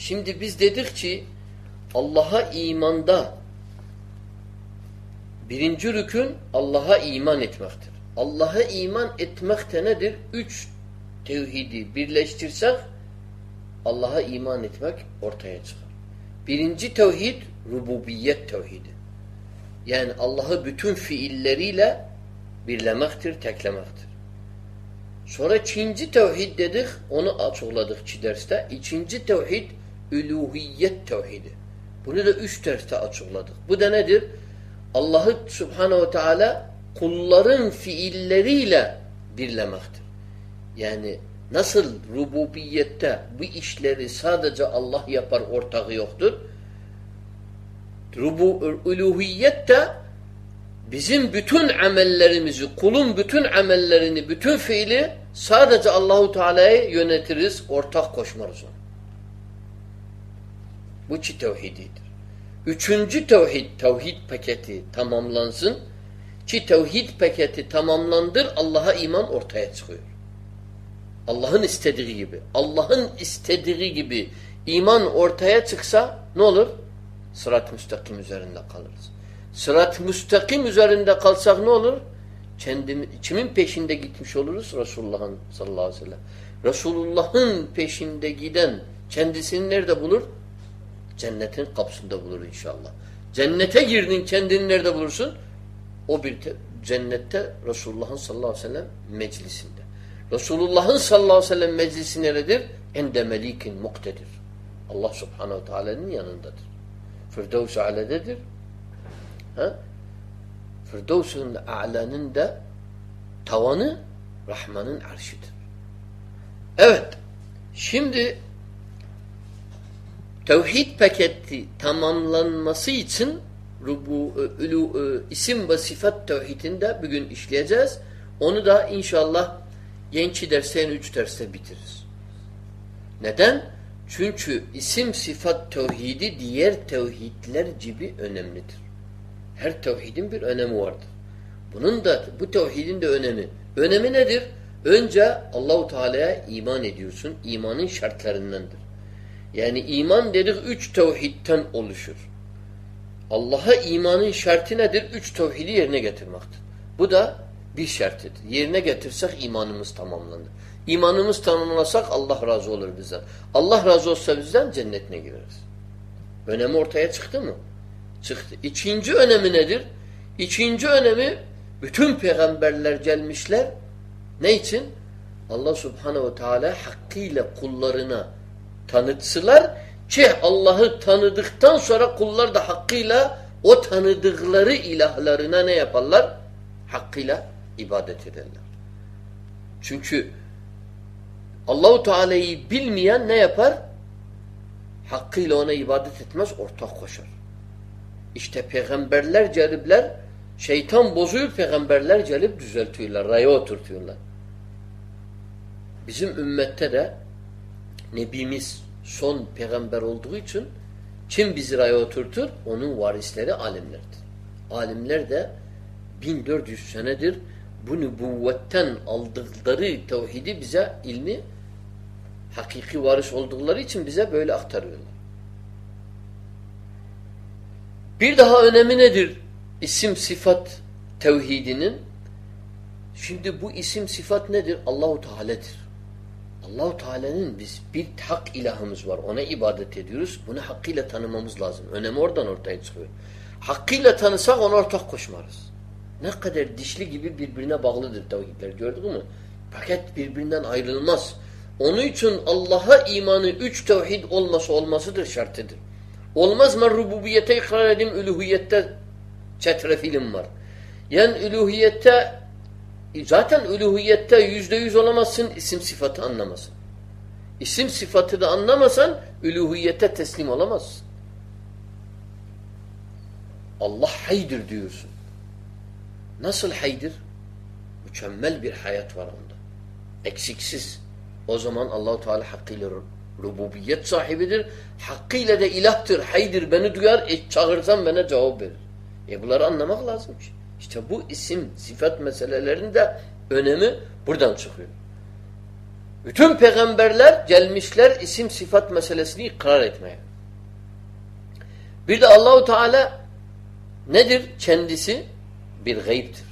Şimdi biz dedik ki Allah'a imanda birinci rükün Allah'a iman etmektir. Allah'a iman etmek de nedir? Üç tevhidi birleştirsek Allah'a iman etmek ortaya çıkar. Birinci tevhid rububiyet tevhidi. Yani Allah'ı bütün fiilleriyle birlemektir, teklemektir. Sonra ikinci tevhid dedik, onu açıkladık ki derste. İkinci tevhid üluhiyet tevhidi. Bunu da üç derste açıkladık. Bu da nedir? Allah'ı subhanehu ve teala kulların fiilleriyle birlemektir. Yani nasıl rububiyette bu işleri sadece Allah yapar ortağı yoktur. Rubu, uluhiyette bizim bütün amellerimizi, kulun bütün amellerini, bütün fiili sadece Allahu Teala'ya yönetiriz, ortak koşmarız ona. Bu ki tevhididir. Üçüncü tevhid, tevhid paketi tamamlansın ki tevhid paketi tamamlandır Allah'a iman ortaya çıkıyor. Allah'ın istediği gibi. Allah'ın istediği gibi iman ortaya çıksa ne olur? Sırat-ı müstakim üzerinde kalırız. Sırat-ı müstakim üzerinde kalsak ne olur? Kendimi, kimin peşinde gitmiş oluruz? Resulullah'ın sallallahu aleyhi ve sellem. Resulullah'ın peşinde giden kendisini nerede bulur? Cennetin kapısında bulur inşallah. Cennete girdin kendini nerede bulursun? O bir cennette Resulullah'ın sallallahu aleyhi ve sellem meclisinde. Resulullah'ın sallallahu aleyhi ve sellem meclisi neredir? Ende melikin muktedir. Allah subhanehu teala'nın yanındadır. Firdevs-i alededir. Ha? Firdevs'ün a'lanın da tavanı Rahman'ın arşidir. Evet. Şimdi tevhid paketi tamamlanması için rubu, ulu, isim ve sıfat tevhidinde bugün işleyeceğiz. Onu da inşallah yenki derste üç derste bitiririz. Neden? Çünkü isim sıfat tevhidi diğer tevhidler gibi önemlidir. Her tevhidin bir önemi vardır. Bunun da bu tevhidin de önemi. Önemi nedir? Önce Allahu Teala'ya iman ediyorsun. İmanın şartlarındandır. Yani iman dedik üç tevhidten oluşur. Allah'a imanın şartı nedir? Üç tevhidi yerine getirmektir. Bu da bir şartıdır. Yerine getirsek imanımız tamamlanır. İmanımız tamamlasak Allah razı olur bizden. Allah razı olsa bizden cennetine gireriz. Önemi ortaya çıktı mı? Çıktı. İkinci önemi nedir? İkinci önemi bütün peygamberler gelmişler. Ne için? Allah subhanehu ve teala hakkıyla kullarına tanıtsılar ki Allah'ı tanıdıktan sonra kullar da hakkıyla o tanıdıkları ilahlarına ne yaparlar? Hakkıyla ibadet ederler. Çünkü Allahu Teala'yı bilmeyen ne yapar? Hakkıyla ona ibadet etmez, ortak koşar. İşte peygamberler gelipler, şeytan bozuyor peygamberler gelip düzeltiyorlar, raya oturtuyorlar. Bizim ümmette de Nebimiz son peygamber olduğu için kim bizi raya oturtur? Onun varisleri alimlerdir. Alimler de 1400 senedir bu nübüvvetten aldıkları tevhidi bize ilmi hakiki varis oldukları için bize böyle aktarıyorlar. Bir daha önemi nedir? İsim sıfat tevhidinin. Şimdi bu isim sıfat nedir? Allahu Teala'dır. Allahu Teala'nın biz bir hak ilahımız var. Ona ibadet ediyoruz. Bunu hakkıyla tanımamız lazım. Önemi oradan ortaya çıkıyor. Hakkıyla tanısak ona ortak koşmarız. Ne kadar dişli gibi birbirine bağlıdır tevhidler. Gördük mü? Paket birbirinden ayrılmaz. Onun için Allah'a imanı üç tevhid olması olmasıdır şartıdır. Olmaz mı rububiyete ikrar edeyim, üluhiyette çetrefilim var. Yani üluhiyette zaten üluhiyette yüzde yüz olamazsın, isim sıfatı anlamasın. İsim sıfatı da anlamasan üluhiyete teslim olamazsın. Allah haydır diyorsun. Nasıl haydır? Mükemmel bir hayat var onda. Eksiksiz. O zaman Allahu Teala hakkıyla rububiyet sahibidir. Hakkıyla da ilahtır, haydır. Beni duyar, e, çağırsam bana cevap verir. E bunları anlamak lazım. İşte bu isim, sıfat meselelerinde önemi buradan çıkıyor. Bütün peygamberler gelmişler isim sıfat meselesini ikrar etmeye. Bir de Allahu Teala nedir? Kendisi bir gayiptir.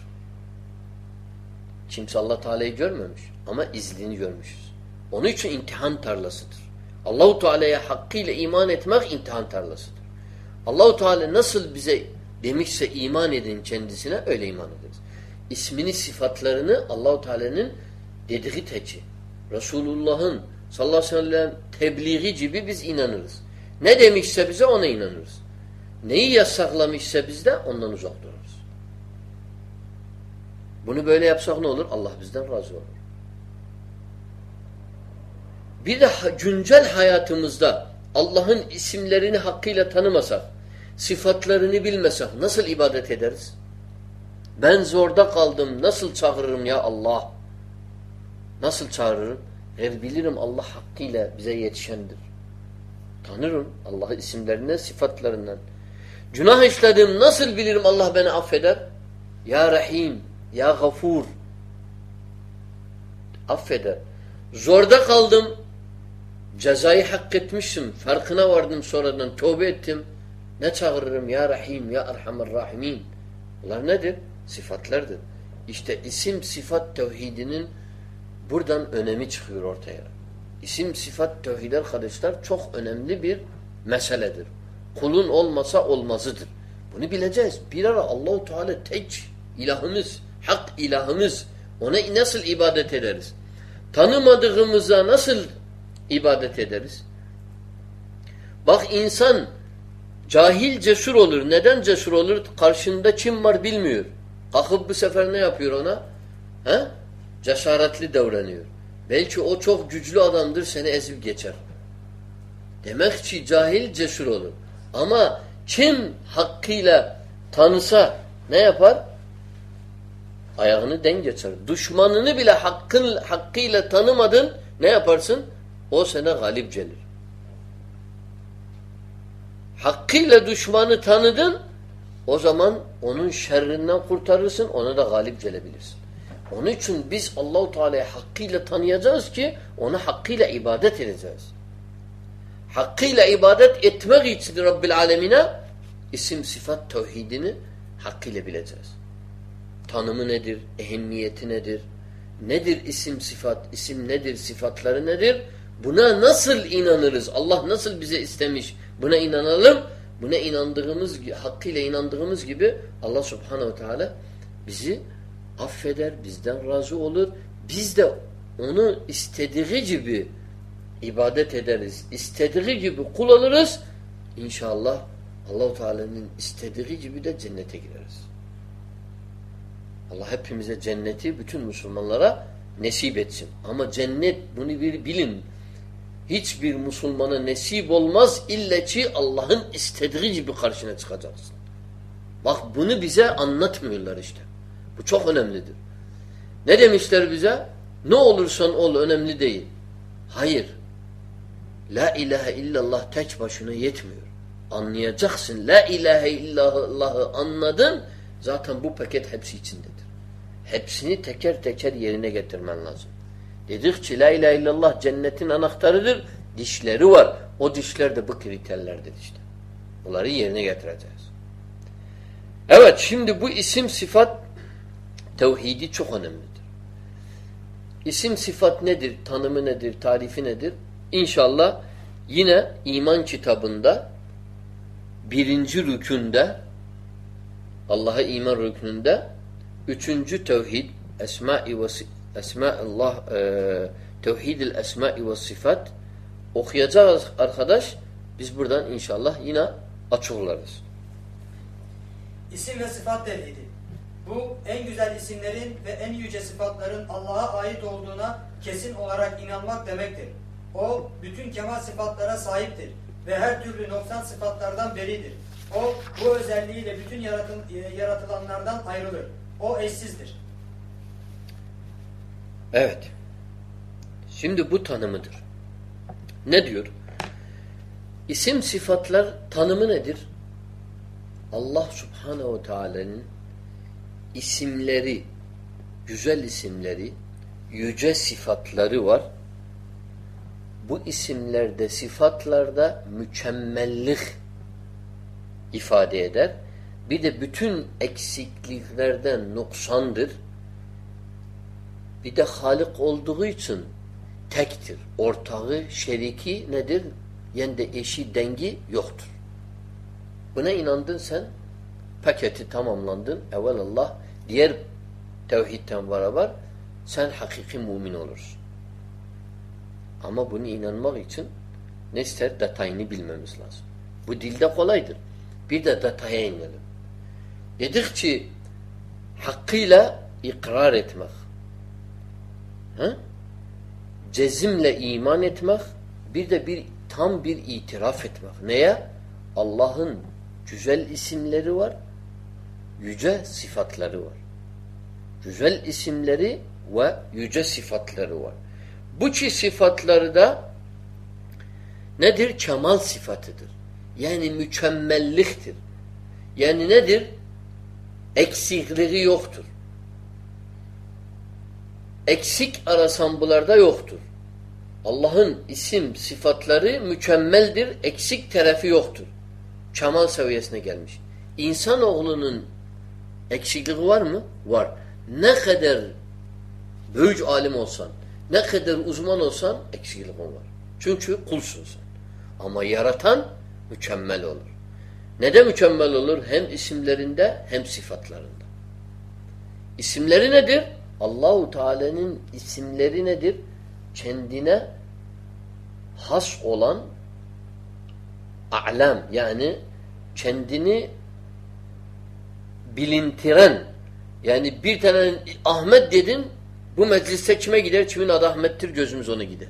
Kimse Allah Teala'yı görmemiş ama izlini görmüşüz. Onun için imtihan tarlasıdır. Allahu Teala'ya hakkıyla iman etmek imtihan tarlasıdır. Allahu Teala nasıl bize demişse iman edin kendisine öyle iman ederiz. İsmini, sıfatlarını Allahu Teala'nın dediği teki. Resulullah'ın sallallahu aleyhi ve sellem tebliği gibi biz inanırız. Ne demişse bize ona inanırız. Neyi yasaklamışsa biz de ondan uzak dururuz. Bunu böyle yapsak ne olur? Allah bizden razı olur. Bir de güncel hayatımızda Allah'ın isimlerini hakkıyla tanımasak, sıfatlarını bilmesek nasıl ibadet ederiz? Ben zorda kaldım. Nasıl çağırırım ya Allah? Nasıl çağırırım? Eğer bilirim Allah hakkıyla bize yetişendir. Tanırım Allah'ı isimlerinden, sıfatlarından. Günah işledim. Nasıl bilirim Allah beni affeder? Ya Rahim, Ya Gafur. Affeder. Zorda kaldım. Cezayı hak etmişim. Farkına vardım sonradan. Tövbe ettim. Ne çağırırım? Ya Rahim, Ya Erhamer Rahimin. Bunlar nedir? Sıfatlardır. İşte isim sıfat tevhidinin buradan önemi çıkıyor ortaya. İsim sıfat tevhid arkadaşlar çok önemli bir meseledir. Kulun olmasa olmazıdır. Bunu bileceğiz. Bir ara Allahu Teala tek ilahımız, hak ilahımız. Ona nasıl ibadet ederiz? Tanımadığımıza nasıl ibadet ederiz? Bak insan cahil cesur olur. Neden cesur olur? Karşında kim var bilmiyor. Kalkıp bu sefer ne yapıyor ona? He? Cesaretli davranıyor. Belki o çok güçlü adamdır seni ezip geçer. Demek ki cahil cesur olur. Ama kim hakkıyla tanısa ne yapar? Ayağını den geçer. Düşmanını bile hakkın, hakkıyla tanımadın ne yaparsın? O sana galip gelir. Hakkıyla düşmanı tanıdın o zaman onun şerrinden kurtarırsın, ona da galip gelebilirsin. Onun için biz Allahu Teala'yı hakkıyla tanıyacağız ki ona hakkıyla ibadet edeceğiz. Hakkıyla ibadet etmek için Rabbil Alemine isim sıfat tevhidini hakkıyla bileceğiz. Tanımı nedir? Ehemmiyeti nedir? Nedir isim sıfat? İsim nedir? Sıfatları nedir? Buna nasıl inanırız? Allah nasıl bize istemiş? Buna inanalım. Buna inandığımız, hakkıyla inandığımız gibi Allah subhanehu teala bizi affeder, bizden razı olur. Biz de onu istediği gibi ibadet ederiz. İstediği gibi kul oluruz. İnşallah Allahu Teala'nın istediği gibi de cennete gireriz. Allah hepimize cenneti bütün Müslümanlara nesip etsin. Ama cennet bunu bir bilin. Hiçbir Müslümana nesip olmaz illa ki Allah'ın istediği gibi karşına çıkacaksın. Bak bunu bize anlatmıyorlar işte. Bu çok önemlidir. Ne demişler bize? Ne olursan ol önemli değil. Hayır. La ilahe illallah tek başına yetmiyor. Anlayacaksın. La ilahe illallah'ı anladın. Zaten bu paket hepsi içindedir. Hepsini teker teker yerine getirmen lazım. Dedik ki la ilahe illallah cennetin anahtarıdır. Dişleri var. O dişler de bu kriterlerdir işte. Bunları yerine getireceğiz. Evet şimdi bu isim sıfat tevhidi çok önemlidir. İsim sıfat nedir? Tanımı nedir? Tarifi nedir? İnşallah yine iman kitabında birinci rükünde Allah'a iman rükününde üçüncü tevhid esma-i ve Esma'ullah e, Tevhid-i Esma-i ve Sıfat okuyacağız arkadaş. Biz buradan inşallah yine açıklarız. İsim ve sıfat tevhidi. Bu en güzel isimlerin ve en yüce sıfatların Allah'a ait olduğuna kesin olarak inanmak demektir. O bütün kemal sıfatlara sahiptir ve her türlü noksan sıfatlardan beridir. O bu özelliğiyle bütün yaratın, yaratılanlardan ayrılır. O eşsizdir. Evet. Şimdi bu tanımıdır. Ne diyor? İsim sıfatlar tanımı nedir? Allah subhanehu teala'nın isimleri, güzel isimleri, yüce sıfatları var. bu isimlerde, sıfatlarda mükemmellik ifade eder. Bir de bütün eksikliklerden noksandır. Bir de Halik olduğu için tektir. Ortağı, şeriki nedir? Yani de eşi, dengi yoktur. Buna inandın sen, paketi tamamlandın. Evelallah diğer tevhidten beraber sen hakiki mümin olursun. Ama bunu inanmak için ne ister? Detayını bilmemiz lazım. Bu dilde kolaydır. Bir de detaya inelim. Dedik ki hakkıyla ikrar etmek. Ha? Cezimle iman etmek bir de bir tam bir itiraf etmek. Neye? Allah'ın güzel isimleri var, yüce sıfatları var. Güzel isimleri ve yüce sıfatları var. Bu çi sıfatları da nedir? Kemal sıfatıdır. Yani mükemmelliktir. Yani nedir? Eksikliği yoktur. Eksik arasan bularda yoktur. Allah'ın isim sıfatları mükemmeldir. Eksik tarafı yoktur. Kemal seviyesine gelmiş. İnsanoğlunun eksikliği var mı? Var. Ne kadar büyük alim olsan, ne kadar uzman olsan eksikliğin var. Çünkü kulsun sen. Ama yaratan mükemmel olur. Nede mükemmel olur? Hem isimlerinde hem sıfatlarında. İsimleri nedir? Allahu Teala'nın isimleri nedir? Kendine has olan a'lam yani kendini bilintiren yani bir tane Ahmet dedin bu mecliste kime gider? Kimin adı Ahmet'tir? Gözümüz ona gider.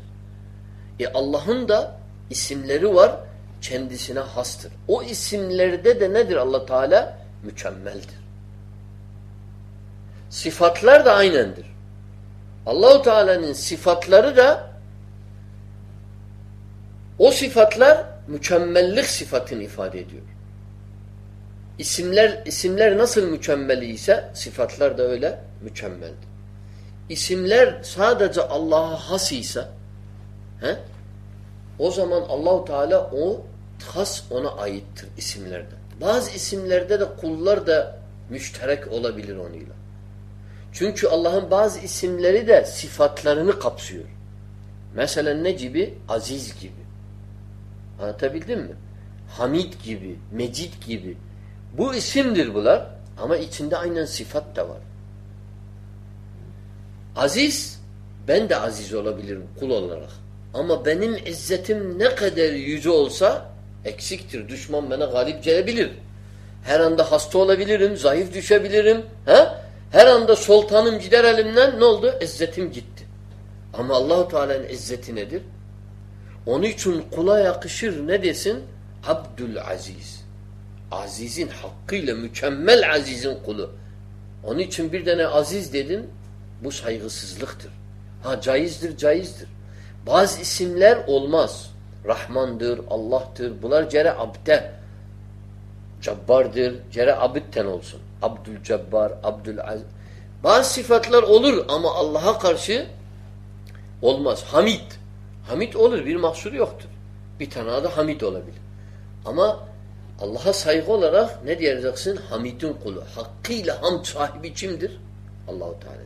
E Allah'ın da isimleri var kendisine hastır. O isimlerde de nedir Allah Teala? Mükemmeldir. Sıfatlar da aynendir. Allahu Teala'nın sıfatları da o sıfatlar mükemmellik sıfatını ifade ediyor. İsimler isimler nasıl mükemmel ise sıfatlar da öyle mükemmeldir. İsimler sadece Allah'a has ise he, o zaman Allahu Teala o has ona aittir isimlerde. Bazı isimlerde de kullar da müşterek olabilir onunla. Çünkü Allah'ın bazı isimleri de sıfatlarını kapsıyor. Mesela ne gibi? Aziz gibi. Anlatabildim mi? Hamid gibi, Mecid gibi. Bu isimdir bunlar ama içinde aynen sıfat da var. Aziz, ben de aziz olabilirim kul olarak. Ama benim izzetim ne kadar yüce olsa eksiktir. Düşman bana galip gelebilir. Her anda hasta olabilirim, zayıf düşebilirim. He? Her anda sultanım gider elimden ne oldu? İzzetim gitti. Ama Allahu Teala'nın izzeti nedir? Onun için kula yakışır ne desin? Abdül Aziz. Azizin hakkıyla mükemmel azizin kulu. Onun için bir tane aziz dedin bu saygısızlıktır. Ha caizdir, caizdir. Bazı isimler olmaz. Rahmandır, Allah'tır. Bunlar cere abde. Cabbardır. Cere abitten olsun. Abdülcebbar, Abdülaziz. Bazı sıfatlar olur ama Allah'a karşı olmaz. Hamid. Hamid olur. Bir mahsur yoktur. Bir tane adı Hamid olabilir. Ama Allah'a saygı olarak ne diyeceksin? Hamid'in kulu. Hakkıyla hamd sahibi kimdir? Allahu Teala.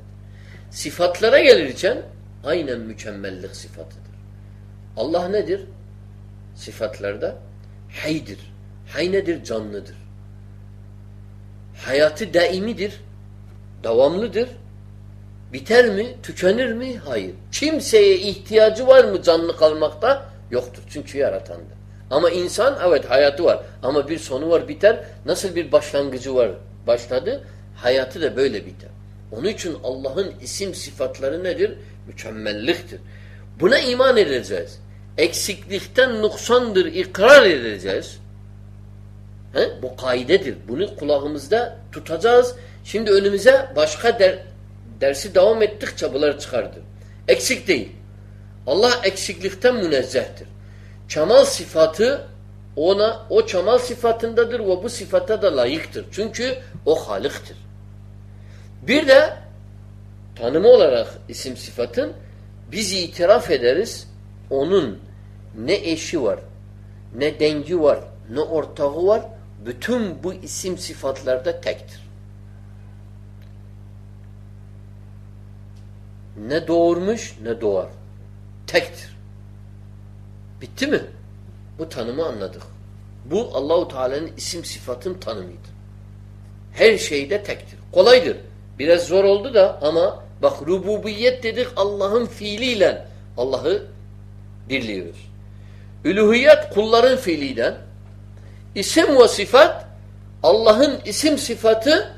Sıfatlara gelirken aynen mükemmellik sıfatıdır. Allah nedir? Sıfatlarda haydir. Hay nedir? Canlıdır. Hayatı daimidir. Devamlıdır. Biter mi? Tükenir mi? Hayır. Kimseye ihtiyacı var mı canlı kalmakta? Yoktur. Çünkü yaratandır. Ama insan evet hayatı var. Ama bir sonu var biter. Nasıl bir başlangıcı var başladı? Hayatı da böyle biter. Onun için Allah'ın isim sıfatları nedir? Mükemmelliktir. Buna iman edeceğiz. Eksiklikten nuksandır ikrar edeceğiz. He? Bu kaidedir. Bunu kulağımızda tutacağız. Şimdi önümüze başka der, dersi devam ettikçe bunlar çıkardı. Eksik değil. Allah eksiklikten münezzehtir. Kemal sıfatı ona o kemal sıfatındadır ve bu sıfata da layıktır. Çünkü o haliktir. Bir de tanımı olarak isim sıfatın biz itiraf ederiz. onun ne eşi var, ne dengi var, ne ortağı var. Bütün bu isim sıfatlarda tektir. Ne doğurmuş ne doğar. Tektir. Bitti mi? Bu tanımı anladık. Bu Allahu Teala'nın isim sıfatın tanımıdır. Her şeyde tektir. Kolaydır. Biraz zor oldu da ama bak rububiyet dedik Allah'ın fiiliyle Allah'ı birliyoruz. Üluhiyet kulların fiiliyle isim ve sıfat Allah'ın isim sıfatı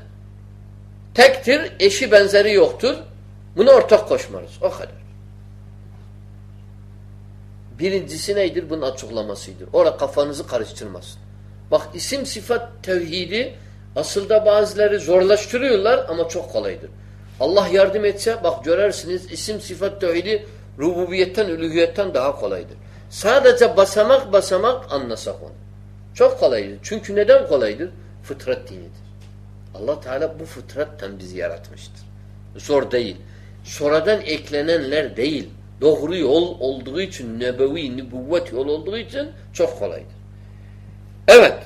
tektir, eşi benzeri yoktur. Buna ortak koşmarız. O kadar. Birincisi neydir? Bunun açıklamasıdır. Orada kafanızı karıştırmasın. Bak isim sıfat tevhidi aslında bazıları zorlaştırıyorlar ama çok kolaydır. Allah yardım etse bak görersiniz isim sıfat tevhidi rububiyetten, ülühiyetten daha kolaydır. Sadece basamak basamak anlasak onu. Çok kolaydır. Çünkü neden kolaydır? Fıtrat dinidir. Allah Teala bu fıtrattan bizi yaratmıştır. Zor değil. Sonradan eklenenler değil. Doğru yol olduğu için, nebevi, nübüvvet yol olduğu için çok kolaydır. Evet.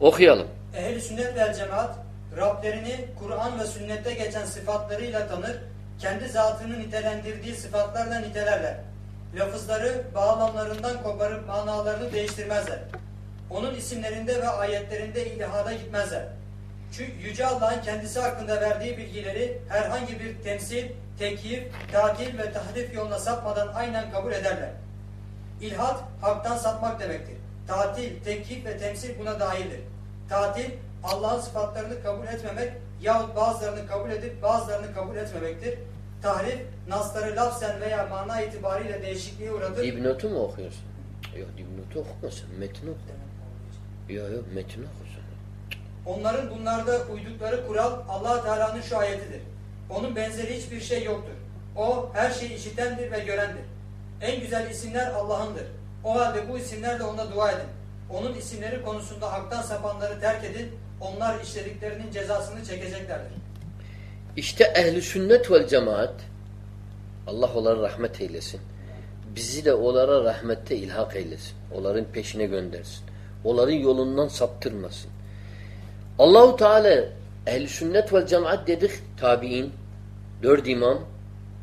Okuyalım. Ehl-i sünnet vel cemaat Rablerini Kur'an ve sünnette geçen sıfatlarıyla tanır, kendi zatını nitelendirdiği sıfatlarla nitelerler. Lafızları bağlamlarından koparıp manalarını değiştirmezler. Onun isimlerinde ve ayetlerinde ilhada gitmezler. Çünkü Yüce Allah'ın kendisi hakkında verdiği bilgileri herhangi bir temsil, tekyif, tatil ve tahrif yoluna sapmadan aynen kabul ederler. İlhat, haktan sapmak demektir. Tatil, tekyif ve temsil buna dahildir. Tatil, Allah'ın sıfatlarını kabul etmemek yahut bazılarını kabul edip bazılarını kabul etmemektir. Tahrif, nasları lafzen veya mana itibariyle değişikliğe uğratır. Dipnotu mu okuyorsun? Yok dipnotu okuma sen. Metin oku. Yok yok metin oku sen. Onların bunlarda uydukları kural allah Teala'nın şu ayetidir. Onun benzeri hiçbir şey yoktur. O her şeyi işitendir ve görendir. En güzel isimler Allah'ındır. O halde bu isimlerle ona dua edin. Onun isimleri konusunda haktan sapanları terk edin. Onlar işlediklerinin cezasını çekeceklerdir. İşte ehli sünnet vel cemaat Allah onlara rahmet eylesin. Bizi de onlara rahmette ilhak eylesin. Onların peşine göndersin. Onların yolundan saptırmasın. Allahu Teala ehli sünnet vel cemaat dedik tabi'in, dört imam,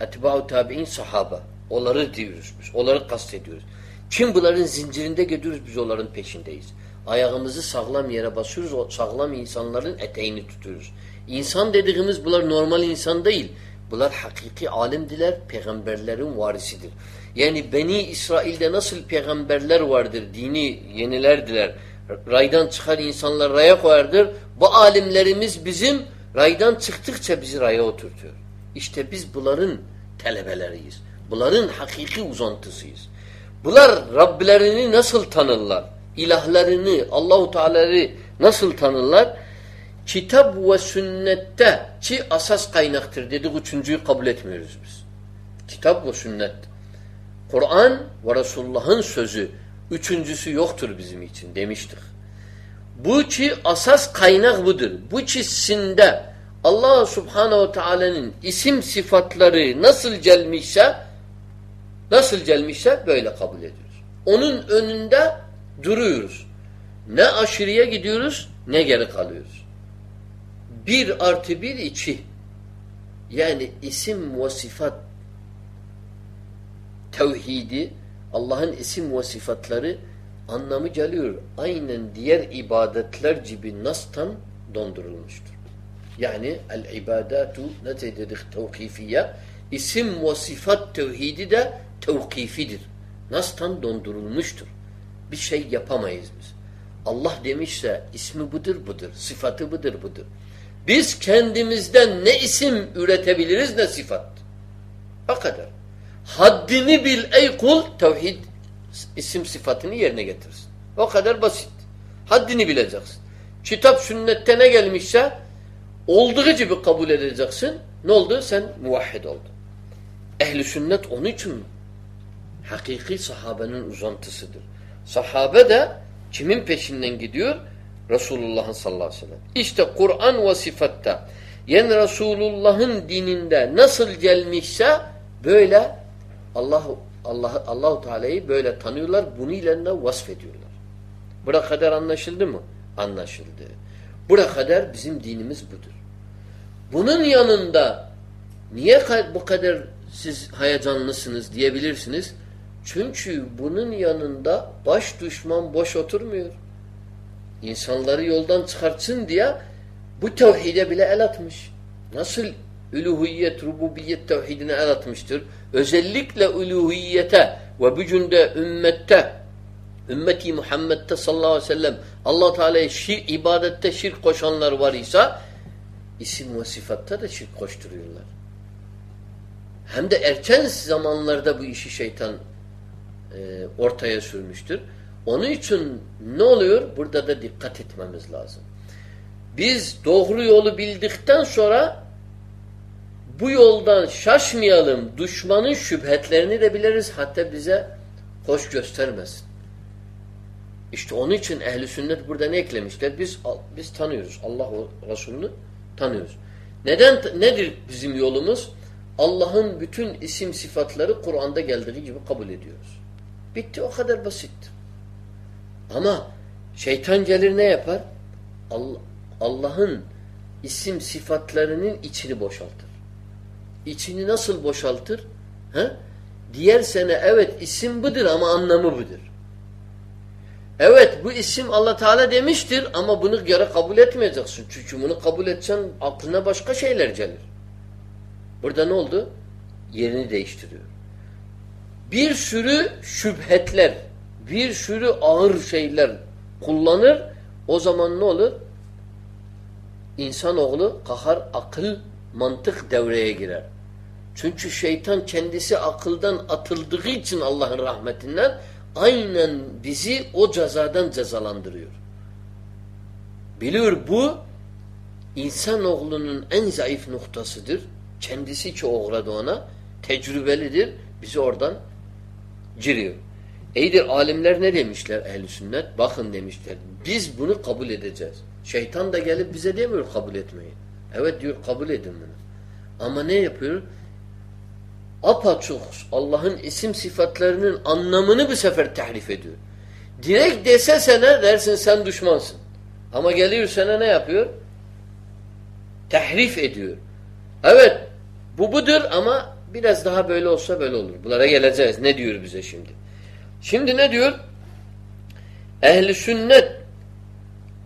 etba'u tabi'in sahaba. Onları diyoruz biz. Onları kastediyoruz. Kim bunların zincirinde gidiyoruz biz onların peşindeyiz. Ayağımızı sağlam yere basıyoruz. O sağlam insanların eteğini tutuyoruz. İnsan dediğimiz bunlar normal insan değil. Bunlar hakiki alimdiler, peygamberlerin varisidir. Yani Beni İsrail'de nasıl peygamberler vardır, dini yenilerdiler, raydan çıkar insanlar raya koyardır. Bu alimlerimiz bizim raydan çıktıkça bizi raya oturtuyor. İşte biz bunların telebeleriyiz. Bunların hakiki uzantısıyız. Bunlar Rablerini nasıl tanırlar? İlahlarını, Allahu Teala'yı nasıl tanırlar? Kitap ve sünnette ki asas kaynaktır dedik üçüncüyü kabul etmiyoruz biz. Kitap ve sünnet. Kur'an ve Resulullah'ın sözü üçüncüsü yoktur bizim için demiştik. Bu ki asas kaynak budur. Bu çizsinde Allah Subhanahu Teala'nın isim sıfatları nasıl gelmişse nasıl gelmişse böyle kabul ediyoruz. Onun önünde duruyoruz. Ne aşırıya gidiyoruz ne geri kalıyoruz. Bir artı bir iki. Yani isim ve sıfat tevhidi Allah'ın isim ve sıfatları anlamı geliyor. Aynen diğer ibadetler gibi nastan dondurulmuştur. Yani el ibadatu ne dedik tevkifiye isim ve sıfat tevhidi de tevkifidir. Nastan dondurulmuştur. Bir şey yapamayız biz. Allah demişse ismi budur budur, sıfatı budur budur. Biz kendimizden ne isim üretebiliriz ne sıfat. O kadar. Haddini bil ey kul tevhid isim sıfatını yerine getirsin. O kadar basit. Haddini bileceksin. Kitap sünnette ne gelmişse olduğu gibi kabul edeceksin. Ne oldu? Sen muvahhid oldun. Ehli sünnet onun için hakiki sahabenin uzantısıdır. Sahabe de kimin peşinden gidiyor? Resulullah'ın sallallahu aleyhi ve sellem. İşte Kur'an ve sıfatta yani Resulullah'ın dininde nasıl gelmişse böyle Allah Allah Allahu Teala'yı böyle tanıyorlar. Bunu ile de vasfediyorlar. Bura kadar anlaşıldı mı? Anlaşıldı. Bura kadar bizim dinimiz budur. Bunun yanında niye bu kadar siz hayacanlısınız diyebilirsiniz. Çünkü bunun yanında baş düşman boş oturmuyor. İnsanları yoldan çıkartsın diye bu tevhide bile el atmış. Nasıl üluhiyet, rububiyet tevhidine el atmıştır? Özellikle üluhiyete ve bücünde ümmette ümmeti Muhammed'de sallallahu aleyhi ve sellem allah Teala'ya şir, ibadette şirk koşanlar var ise isim ve sıfatta da şirk koşturuyorlar. Hem de erken zamanlarda bu işi şeytan e, ortaya sürmüştür. Onun için ne oluyor? Burada da dikkat etmemiz lazım. Biz doğru yolu bildikten sonra bu yoldan şaşmayalım. Düşmanın şüphetlerini de biliriz. Hatta bize hoş göstermesin. İşte onun için ehli sünnet burada ne eklemişler? Biz biz tanıyoruz. Allah Resulü'nü tanıyoruz. Neden nedir bizim yolumuz? Allah'ın bütün isim sıfatları Kur'an'da geldiği gibi kabul ediyoruz. Bitti o kadar basittir. Ama şeytan gelir ne yapar? Allah'ın isim sıfatlarının içini boşaltır. İçini nasıl boşaltır? He? Diğer sene evet isim budur ama anlamı budur. Evet bu isim Allah Teala demiştir ama bunu göre kabul etmeyeceksin. Çünkü bunu kabul etsen aklına başka şeyler gelir. Burada ne oldu? Yerini değiştiriyor. Bir sürü şüphetler, bir sürü ağır şeyler kullanır. O zaman ne olur? İnsanoğlu kahar, akıl, mantık devreye girer. Çünkü şeytan kendisi akıldan atıldığı için Allah'ın rahmetinden aynen bizi o cezadan cezalandırıyor. Biliyor bu insanoğlunun en zayıf noktasıdır. Kendisi çok uğradı ona. Tecrübelidir. Bizi oradan giriyor. İyidir alimler ne demişler ehl sünnet? Bakın demişler. Biz bunu kabul edeceğiz. Şeytan da gelip bize demiyor kabul etmeyin. Evet diyor kabul edin bunu. Ama ne yapıyor? Apaçuk Allah'ın isim sıfatlarının anlamını bir sefer tahrif ediyor. Direkt dese sana dersin sen düşmansın. Ama geliyor sana ne yapıyor? Tahrif ediyor. Evet bu budur ama Biraz daha böyle olsa böyle olur. Bunlara geleceğiz. Ne diyor bize şimdi? Şimdi ne diyor? Ehli sünnet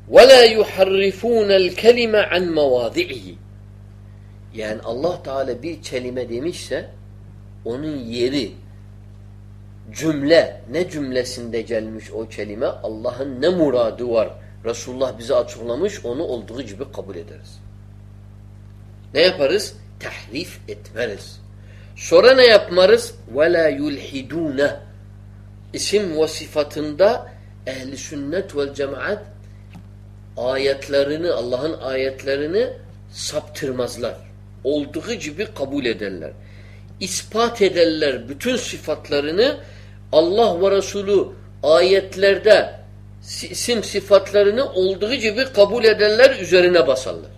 ve la yuharrifun el kelime an mevadihi. Yani Allah Teala bir kelime demişse onun yeri cümle ne cümlesinde gelmiş o kelime Allah'ın ne muradı var Resulullah bize açıklamış onu olduğu gibi kabul ederiz. Ne yaparız? Tehrif etmeriz. Sonra ne yapmarız? وَلَا يُلْحِدُونَ İsim ve sıfatında ehli sünnet vel cemaat ayetlerini, Allah'ın ayetlerini saptırmazlar. Olduğu gibi kabul ederler. İspat ederler bütün sıfatlarını Allah ve Resulü ayetlerde isim sıfatlarını olduğu gibi kabul ederler, üzerine basarlar.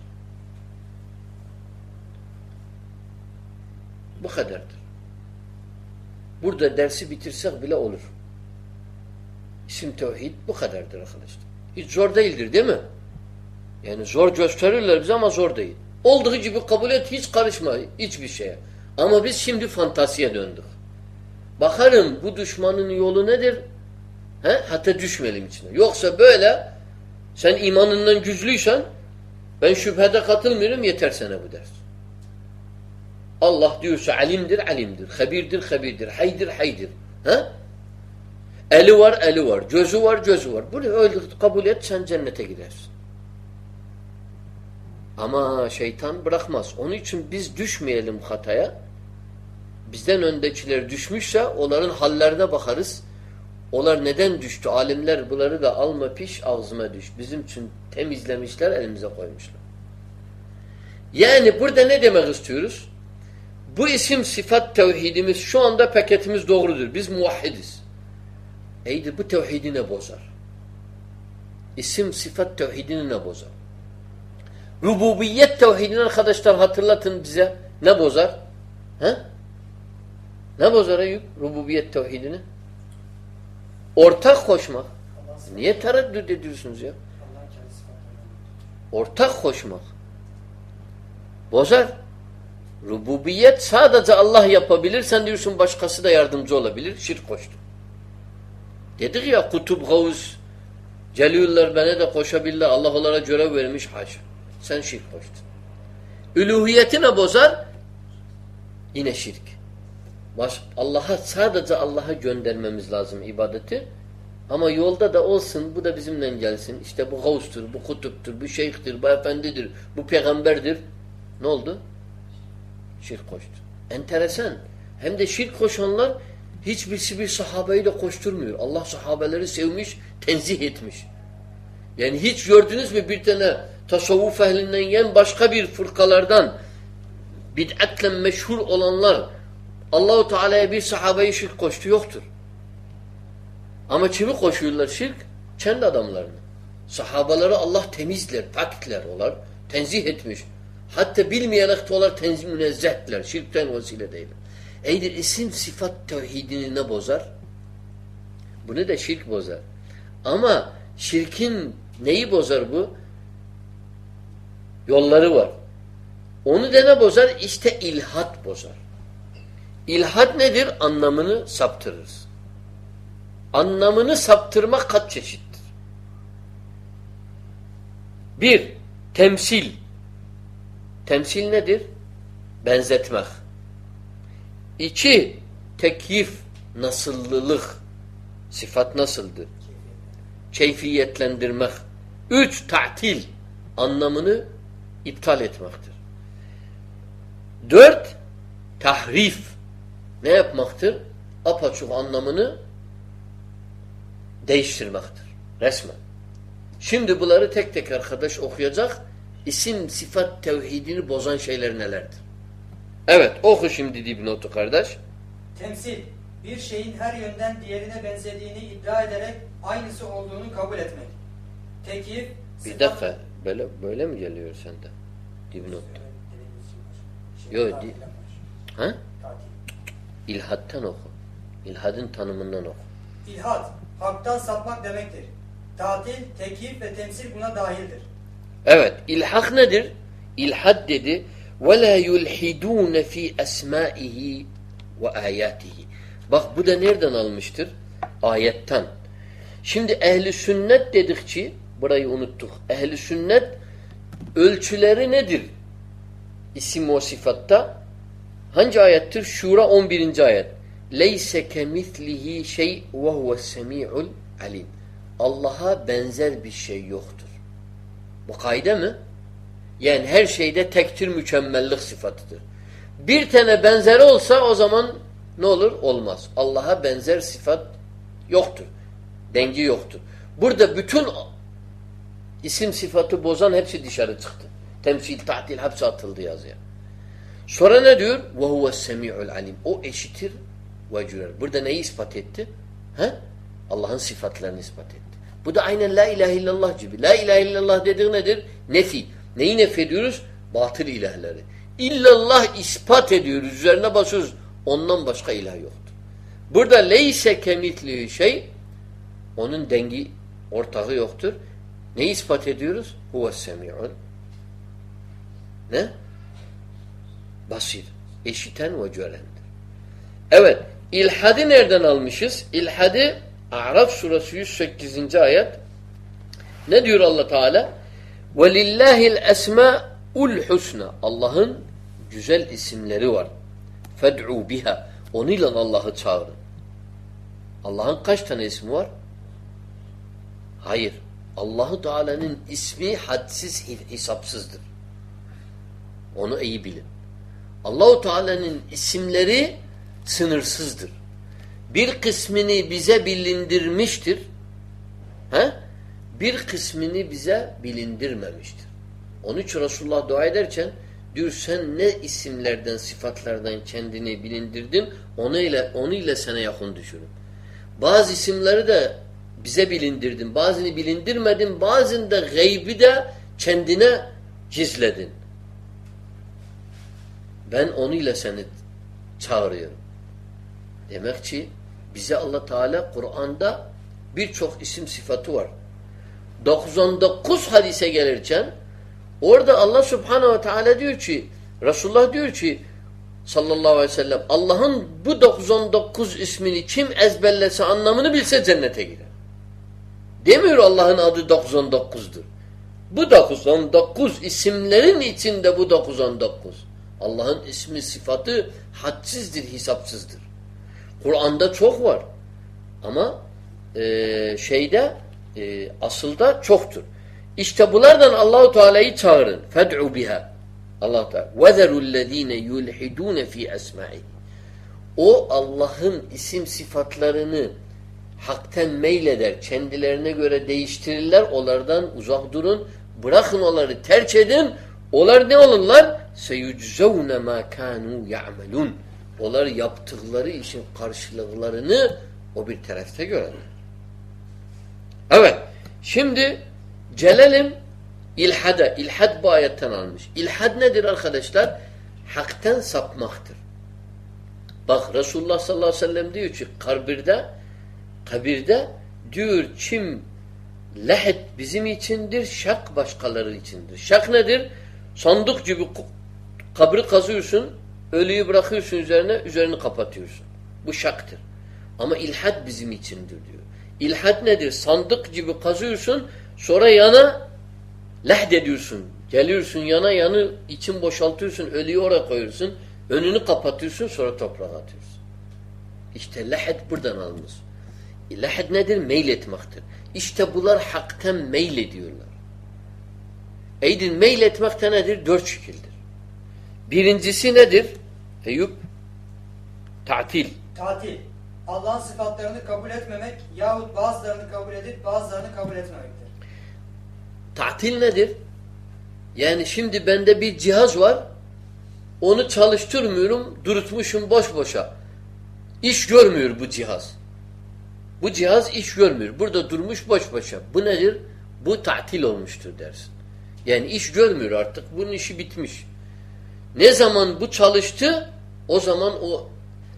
Bu kadardır. Burada dersi bitirsek bile olur. İsim tevhid bu kadardır arkadaşlar. Hiç zor değildir değil mi? Yani zor gösterirler bize ama zor değil. Olduğu gibi kabul et hiç karışma hiçbir şeye. Ama biz şimdi fantaziye döndük. Bakarım bu düşmanın yolu nedir? He? Hatta düşmeyelim içine. Yoksa böyle sen imanından güçlüysen ben şüphede katılmıyorum yeter sana bu ders. Allah diyorsa alimdir, alimdir. Habirdir, habirdir. Haydir, haydir. Ha? Eli var, eli var. Gözü var, gözü var. Bunu öyle kabul et, sen cennete gidersin. Ama şeytan bırakmaz. Onun için biz düşmeyelim hataya. Bizden öndekiler düşmüşse onların hallerine bakarız. Onlar neden düştü? Alimler bunları da alma piş ağzıma düş. Bizim için temizlemişler, elimize koymuşlar. Yani burada ne demek istiyoruz? Bu isim sıfat tevhidimiz şu anda paketimiz doğrudur. Biz muvahhidiz. Eydir bu tevhidi ne bozar? İsim sıfat tevhidini ne bozar? Rububiyet tevhidini arkadaşlar hatırlatın bize. Ne bozar? He? Ne bozar Eyüp? Rububiyet tevhidini. Ortak koşmak. Niye tereddüt ediyorsunuz ya? Ortak koşmak. Bozar. Rububiyet sadece Allah yapabilir. Sen diyorsun başkası da yardımcı olabilir. Şirk koştun. Dedik ya kutup, gavuz, celiyuller bana da koşabilirler. Allah onlara görev vermiş. Haşa. Sen şirk koştun. Üluhiyetine bozar. Yine şirk. Baş, Allah'a sadece Allah'a göndermemiz lazım ibadeti. Ama yolda da olsun bu da bizimle gelsin. İşte bu gavustur, bu kutuptur, bu şeyhtir, bu efendidir, bu peygamberdir. Ne oldu? Şirk koştu. Enteresan. Hem de şirk koşanlar hiçbirisi bir sahabeyi de koşturmuyor. Allah sahabeleri sevmiş, tenzih etmiş. Yani hiç gördünüz mü bir tane tasavvuf ehlinden yen başka bir fırkalardan bid'atle meşhur olanlar Allahu Teala'ya bir sahabeyi şirk koştu yoktur. Ama kimi koşuyorlar şirk? Kendi adamlarını. Sahabaları Allah temizler, pakitler olar. Tenzih etmiş. Hatta bilmeyerek de tenzih münezzehler. Şirkten vesile değil. Eydir isim sıfat tevhidini ne bozar? Bunu da şirk bozar. Ama şirkin neyi bozar bu? Yolları var. Onu da ne bozar? İşte ilhat bozar. İlhat nedir? Anlamını saptırırız. Anlamını saptırmak kaç çeşittir? Bir, temsil. Temsil nedir? Benzetmek. İki, tekyif, nasıllılık. Sıfat nasıldır? Keyfiyetlendirmek. Üç, ta'til. Anlamını iptal etmektir. Dört, tahrif. Ne yapmaktır? Apaçuk anlamını değiştirmektir. Resmen. Şimdi bunları tek tek arkadaş okuyacak. İsim, sıfat, tevhidini bozan şeyler nelerdir? Evet, oku şimdi dipnotu kardeş. Temsil, bir şeyin her yönden diğerine benzediğini iddia ederek aynısı olduğunu kabul etmek. Tekyif, Bir dakika, böyle böyle mi geliyor sende? Dipnot. Şey, Yo, tatil di-. Ha? İlhattan oku. İlhadın tanımından oku. İlhat, haktan sapmak demektir. Tatil, tekyif ve temsil buna dahildir. Evet, ilhak nedir? İlhad dedi. وَلَا يُلْحِدُونَ ف۪ي أَسْمَائِهِ وَآيَاتِهِ Bak bu da nereden almıştır? Ayetten. Şimdi ehli sünnet dedikçe, burayı unuttuk. Ehli sünnet ölçüleri nedir? İsim o sıfatta. Hangi ayettir? Şura 11. ayet. Leyse kemitlihi şey ve huves semi'ul alim. Allah'a benzer bir şey yoktur. Bu kaide mi? Yani her şeyde tektir mükemmellik sıfatıdır. Bir tane benzeri olsa o zaman ne olur? Olmaz. Allah'a benzer sıfat yoktur. Dengi yoktur. Burada bütün isim sıfatı bozan hepsi dışarı çıktı. Temsil, tatil hepsi atıldı yazıya. Sonra ne diyor? وَهُوَ السَّمِيعُ alim. O eşitir ve görer. Burada neyi ispat etti? He? Allah'ın sıfatlarını ispat etti. Bu da aynen la ilahe illallah gibi. La ilahe illallah dediği nedir? Nefi. Neyi nef ediyoruz? Batıl ilahları. İllallah ispat ediyoruz. Üzerine basıyoruz. Ondan başka ilah yoktur. Burada leyse kemitliği şey onun dengi ortağı yoktur. Neyi ispat ediyoruz? Huves semi'un. Ne? Basir. Eşiten ve görendir. Evet. İlhadi nereden almışız? İlhadi A'raf suresi 108. ayet. Ne diyor Allah Teala? وَلِلَّهِ الْاَسْمَاءُ husna. Allah'ın güzel isimleri var. فَدْعُوا biha. Onunla Allah'ı çağırın. Allah'ın kaç tane ismi var? Hayır. Allahu Teala'nın ismi hadsiz hesapsızdır. Onu iyi bilin. Allahu Teala'nın isimleri sınırsızdır. Bir kısmını bize bilindirmiştir. He? Bir kısmını bize bilindirmemiştir. Onun için Resulullah dua ederken diyor sen ne isimlerden, sıfatlardan kendini bilindirdin onu ile, onu ile sana yakın düşürüm. Bazı isimleri de bize bilindirdin. Bazını bilindirmedin. Bazını gaybi de kendine gizledin. Ben onu ile seni çağırıyorum. Demek ki bize Allah Teala Kur'an'da birçok isim sıfatı var. 99 hadise gelirken orada Allah Subhanahu ve Teala diyor ki Resulullah diyor ki sallallahu aleyhi ve sellem Allah'ın bu 99 ismini kim ezberlese anlamını bilse cennete girer. Demiyor Allah'ın adı 99'dur. Bu 99 isimlerin içinde bu 99. Allah'ın ismi sıfatı hadsizdir, hesapsızdır. Kur'an'da çok var. Ama e, şeyde e, asılda çoktur. İşte bunlardan Allahu Teala'yı çağırın. Fed'u biha. Allah Teala. Vezerü'llezine yulhidun fi esma'i. O Allah'ın isim sıfatlarını hakten meyleder, kendilerine göre değiştirirler, onlardan uzak durun, bırakın onları, terk edin. Onlar ne olurlar? Seyuczevne ma kanu ya'melun. Onlar yaptıkları için karşılıklarını o bir tarafta görürler. Evet. Şimdi gelelim ilhada. İlhad bu ayetten almış. İlhad nedir arkadaşlar? Hakten sapmaktır. Bak Resulullah sallallahu aleyhi ve sellem diyor ki kabirde kabirde diyor kim lehet bizim içindir, şak başkaları içindir. Şak nedir? Sandık gibi kabri kazıyorsun, ölüyü bırakıyorsun üzerine, üzerini kapatıyorsun. Bu şaktır. Ama ilhad bizim içindir diyor. İlhad nedir? Sandık gibi kazıyorsun, sonra yana lehd ediyorsun. Geliyorsun yana yanı için boşaltıyorsun, ölüyü oraya koyuyorsun, önünü kapatıyorsun, sonra toprağa atıyorsun. İşte lehd buradan almış. Lehd nedir? Meyletmektir. İşte bunlar hakten meylediyorlar. Eydin meyletmekte nedir? Dört şekildir. Birincisi nedir? Eyüp? Tatil. Tatil. Allah'ın sıfatlarını kabul etmemek yahut bazılarını kabul edip bazılarını kabul etmemektir. Tatil nedir? Yani şimdi bende bir cihaz var. Onu çalıştırmıyorum. Durutmuşum boş boşa. İş görmüyor bu cihaz. Bu cihaz iş görmüyor. Burada durmuş boş boşa. Bu nedir? Bu tatil olmuştur dersin. Yani iş görmüyor artık. Bunun işi bitmiş. Ne zaman bu çalıştı o zaman o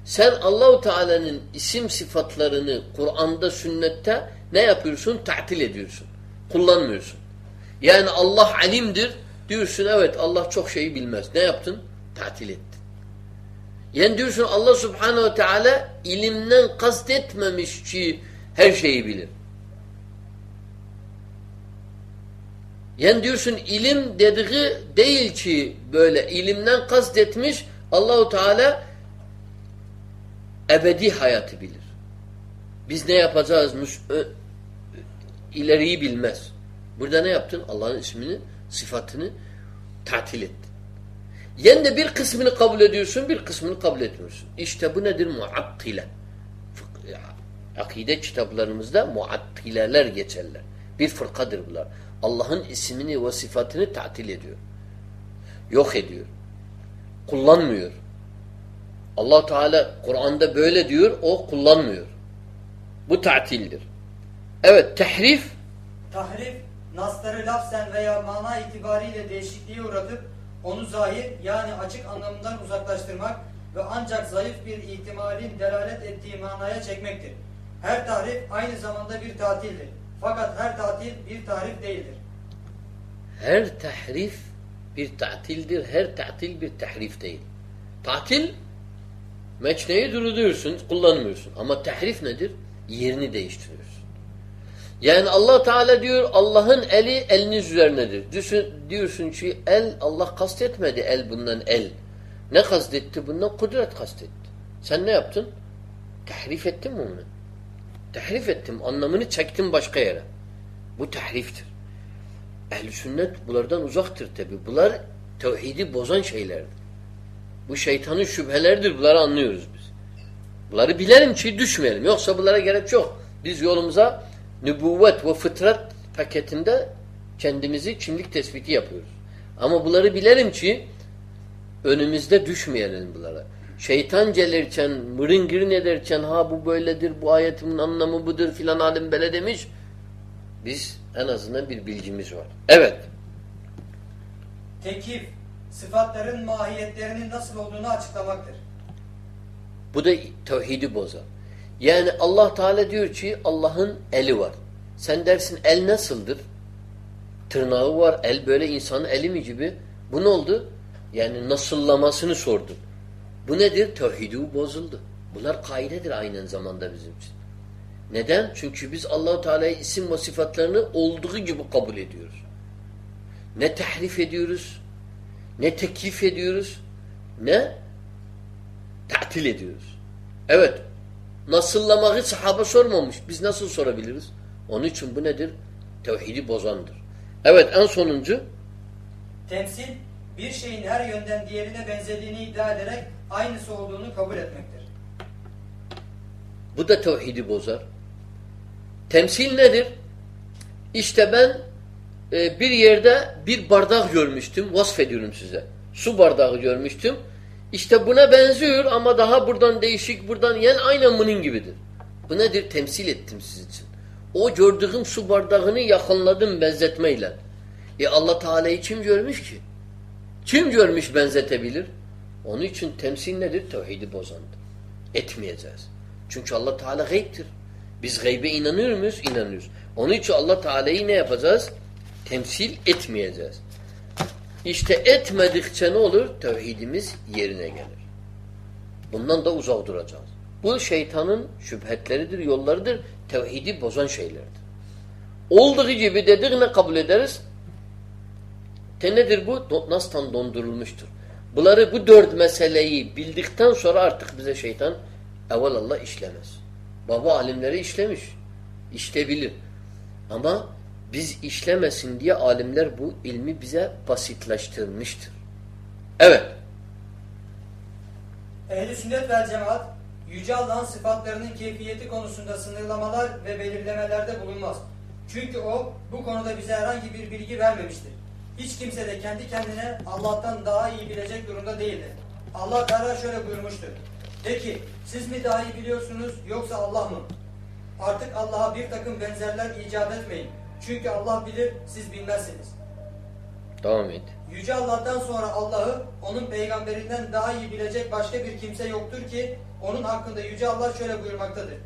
sen Allahu Teala'nın isim sıfatlarını Kur'an'da, sünnette ne yapıyorsun? Tatil ediyorsun. Kullanmıyorsun. Yani Allah alimdir. Diyorsun evet Allah çok şeyi bilmez. Ne yaptın? Tatil ettin. Yani diyorsun Allah Subhanahu Teala ilimden kastetmemiş ki her şeyi bilir. Yani diyorsun ilim dediği değil ki böyle ilimden kastetmiş Allahu Teala ebedi hayatı bilir. Biz ne yapacağız? ileriyi bilmez. Burada ne yaptın? Allah'ın ismini, sıfatını tatil ettin. Yen de bir kısmını kabul ediyorsun, bir kısmını kabul etmiyorsun. İşte bu nedir? Muattile. Akide kitaplarımızda muattileler geçerler. Bir fırkadır bunlar. Allah'ın ismini ve sıfatını tatil ediyor. Yok ediyor. Kullanmıyor. allah Teala Kur'an'da böyle diyor, o kullanmıyor. Bu tatildir. Evet, tehrif. Tahrif, nasları lafzen veya mana itibariyle değişikliğe uğratıp onu zahir yani açık anlamından uzaklaştırmak ve ancak zayıf bir ihtimalin delalet ettiği manaya çekmektir. Her tahrif aynı zamanda bir tatildir. Fakat her tatil bir tahrif değildir. Her tahrif bir tatildir. Her tatil bir tahrif değil. Tatil meçneyi duruyorsun, kullanmıyorsun. Ama tahrif nedir? Yerini değiştiriyorsun. Yani Allah Teala diyor Allah'ın eli eliniz üzerinedir. Diyorsun, diyorsun ki el Allah kastetmedi el bundan el. Ne kastetti bundan? Kudret kastetti. Sen ne yaptın? Tahrif ettin mi onu? Tahrif ettim. Anlamını çektim başka yere. Bu tahriftir. Ehl-i sünnet bunlardan uzaktır tabi. Bunlar tevhidi bozan şeylerdir. Bu şeytanın şüpheleridir. Bunları anlıyoruz biz. Bunları bilelim ki düşmeyelim. Yoksa bunlara gerek yok. Biz yolumuza nübüvvet ve fıtrat paketinde kendimizi kimlik tespiti yapıyoruz. Ama bunları bilelim ki önümüzde düşmeyelim bunlara. Şeytan gelirken, mırın ederken ha bu böyledir, bu ayetimin anlamı budur filan alim böyle demiş. Biz en azından bir bilgimiz var. Evet. Tekif, sıfatların mahiyetlerinin nasıl olduğunu açıklamaktır. Bu da tevhidi bozar. Yani Allah Teala diyor ki Allah'ın eli var. Sen dersin el nasıldır? Tırnağı var. El böyle insanın eli mi gibi? Bu ne oldu? Yani nasıllamasını sordun. Bu nedir? Tevhidi bozuldu. Bunlar kaidedir aynen zamanda bizim için. Neden? Çünkü biz Allahu Teala'ya isim ve sıfatlarını olduğu gibi kabul ediyoruz. Ne tahrif ediyoruz, ne teklif ediyoruz, ne tatil ediyoruz. Evet, nasıllamayı sahaba sormamış. Biz nasıl sorabiliriz? Onun için bu nedir? Tevhidi bozandır. Evet, en sonuncu Temsil, bir şeyin her yönden diğerine benzediğini iddia ederek aynısı olduğunu kabul etmektir. Bu da tevhidi bozar. Temsil nedir? İşte ben e, bir yerde bir bardak görmüştüm. Vasfediyorum size. Su bardağı görmüştüm. İşte buna benziyor ama daha buradan değişik, buradan yani aynen bunun gibidir. Bu nedir? Temsil ettim sizin için. O gördüğüm su bardağını yakınladım benzetmeyle. E Allah Teala'yı kim görmüş ki? Kim görmüş benzetebilir? Onun için temsil nedir? Tevhidi bozandır. Etmeyeceğiz. Çünkü Allah Teala gayiptir. Biz gaybe inanıyor muyuz? İnanıyoruz. Onun için Allah Teala'yı ne yapacağız? Temsil etmeyeceğiz. İşte etmedikçe ne olur? Tevhidimiz yerine gelir. Bundan da uzak duracağız. Bu şeytanın şüphetleridir, yollarıdır. Tevhidi bozan şeylerdir. Olduğu gibi dedik ne kabul ederiz? Te nedir bu? Nas'tan dondurulmuştur. Bunları bu dört meseleyi bildikten sonra artık bize şeytan evvelallah işlemez. Baba alimleri işlemiş. İşlebilir. Ama biz işlemesin diye alimler bu ilmi bize basitleştirmiştir. Evet. Ehli sünnet vel cemaat, Yüce Allah'ın sıfatlarının keyfiyeti konusunda sınırlamalar ve belirlemelerde bulunmaz. Çünkü o bu konuda bize herhangi bir bilgi vermemiştir. Hiç kimse de kendi kendine Allah'tan daha iyi bilecek durumda değildir. Allah Teala şöyle buyurmuştur. De ki siz mi daha iyi biliyorsunuz yoksa Allah mı? Artık Allah'a bir takım benzerler icat etmeyin. Çünkü Allah bilir siz bilmezsiniz. Devam et. Yüce Allah'tan sonra Allah'ı onun peygamberinden daha iyi bilecek başka bir kimse yoktur ki onun hakkında Yüce Allah şöyle buyurmaktadır.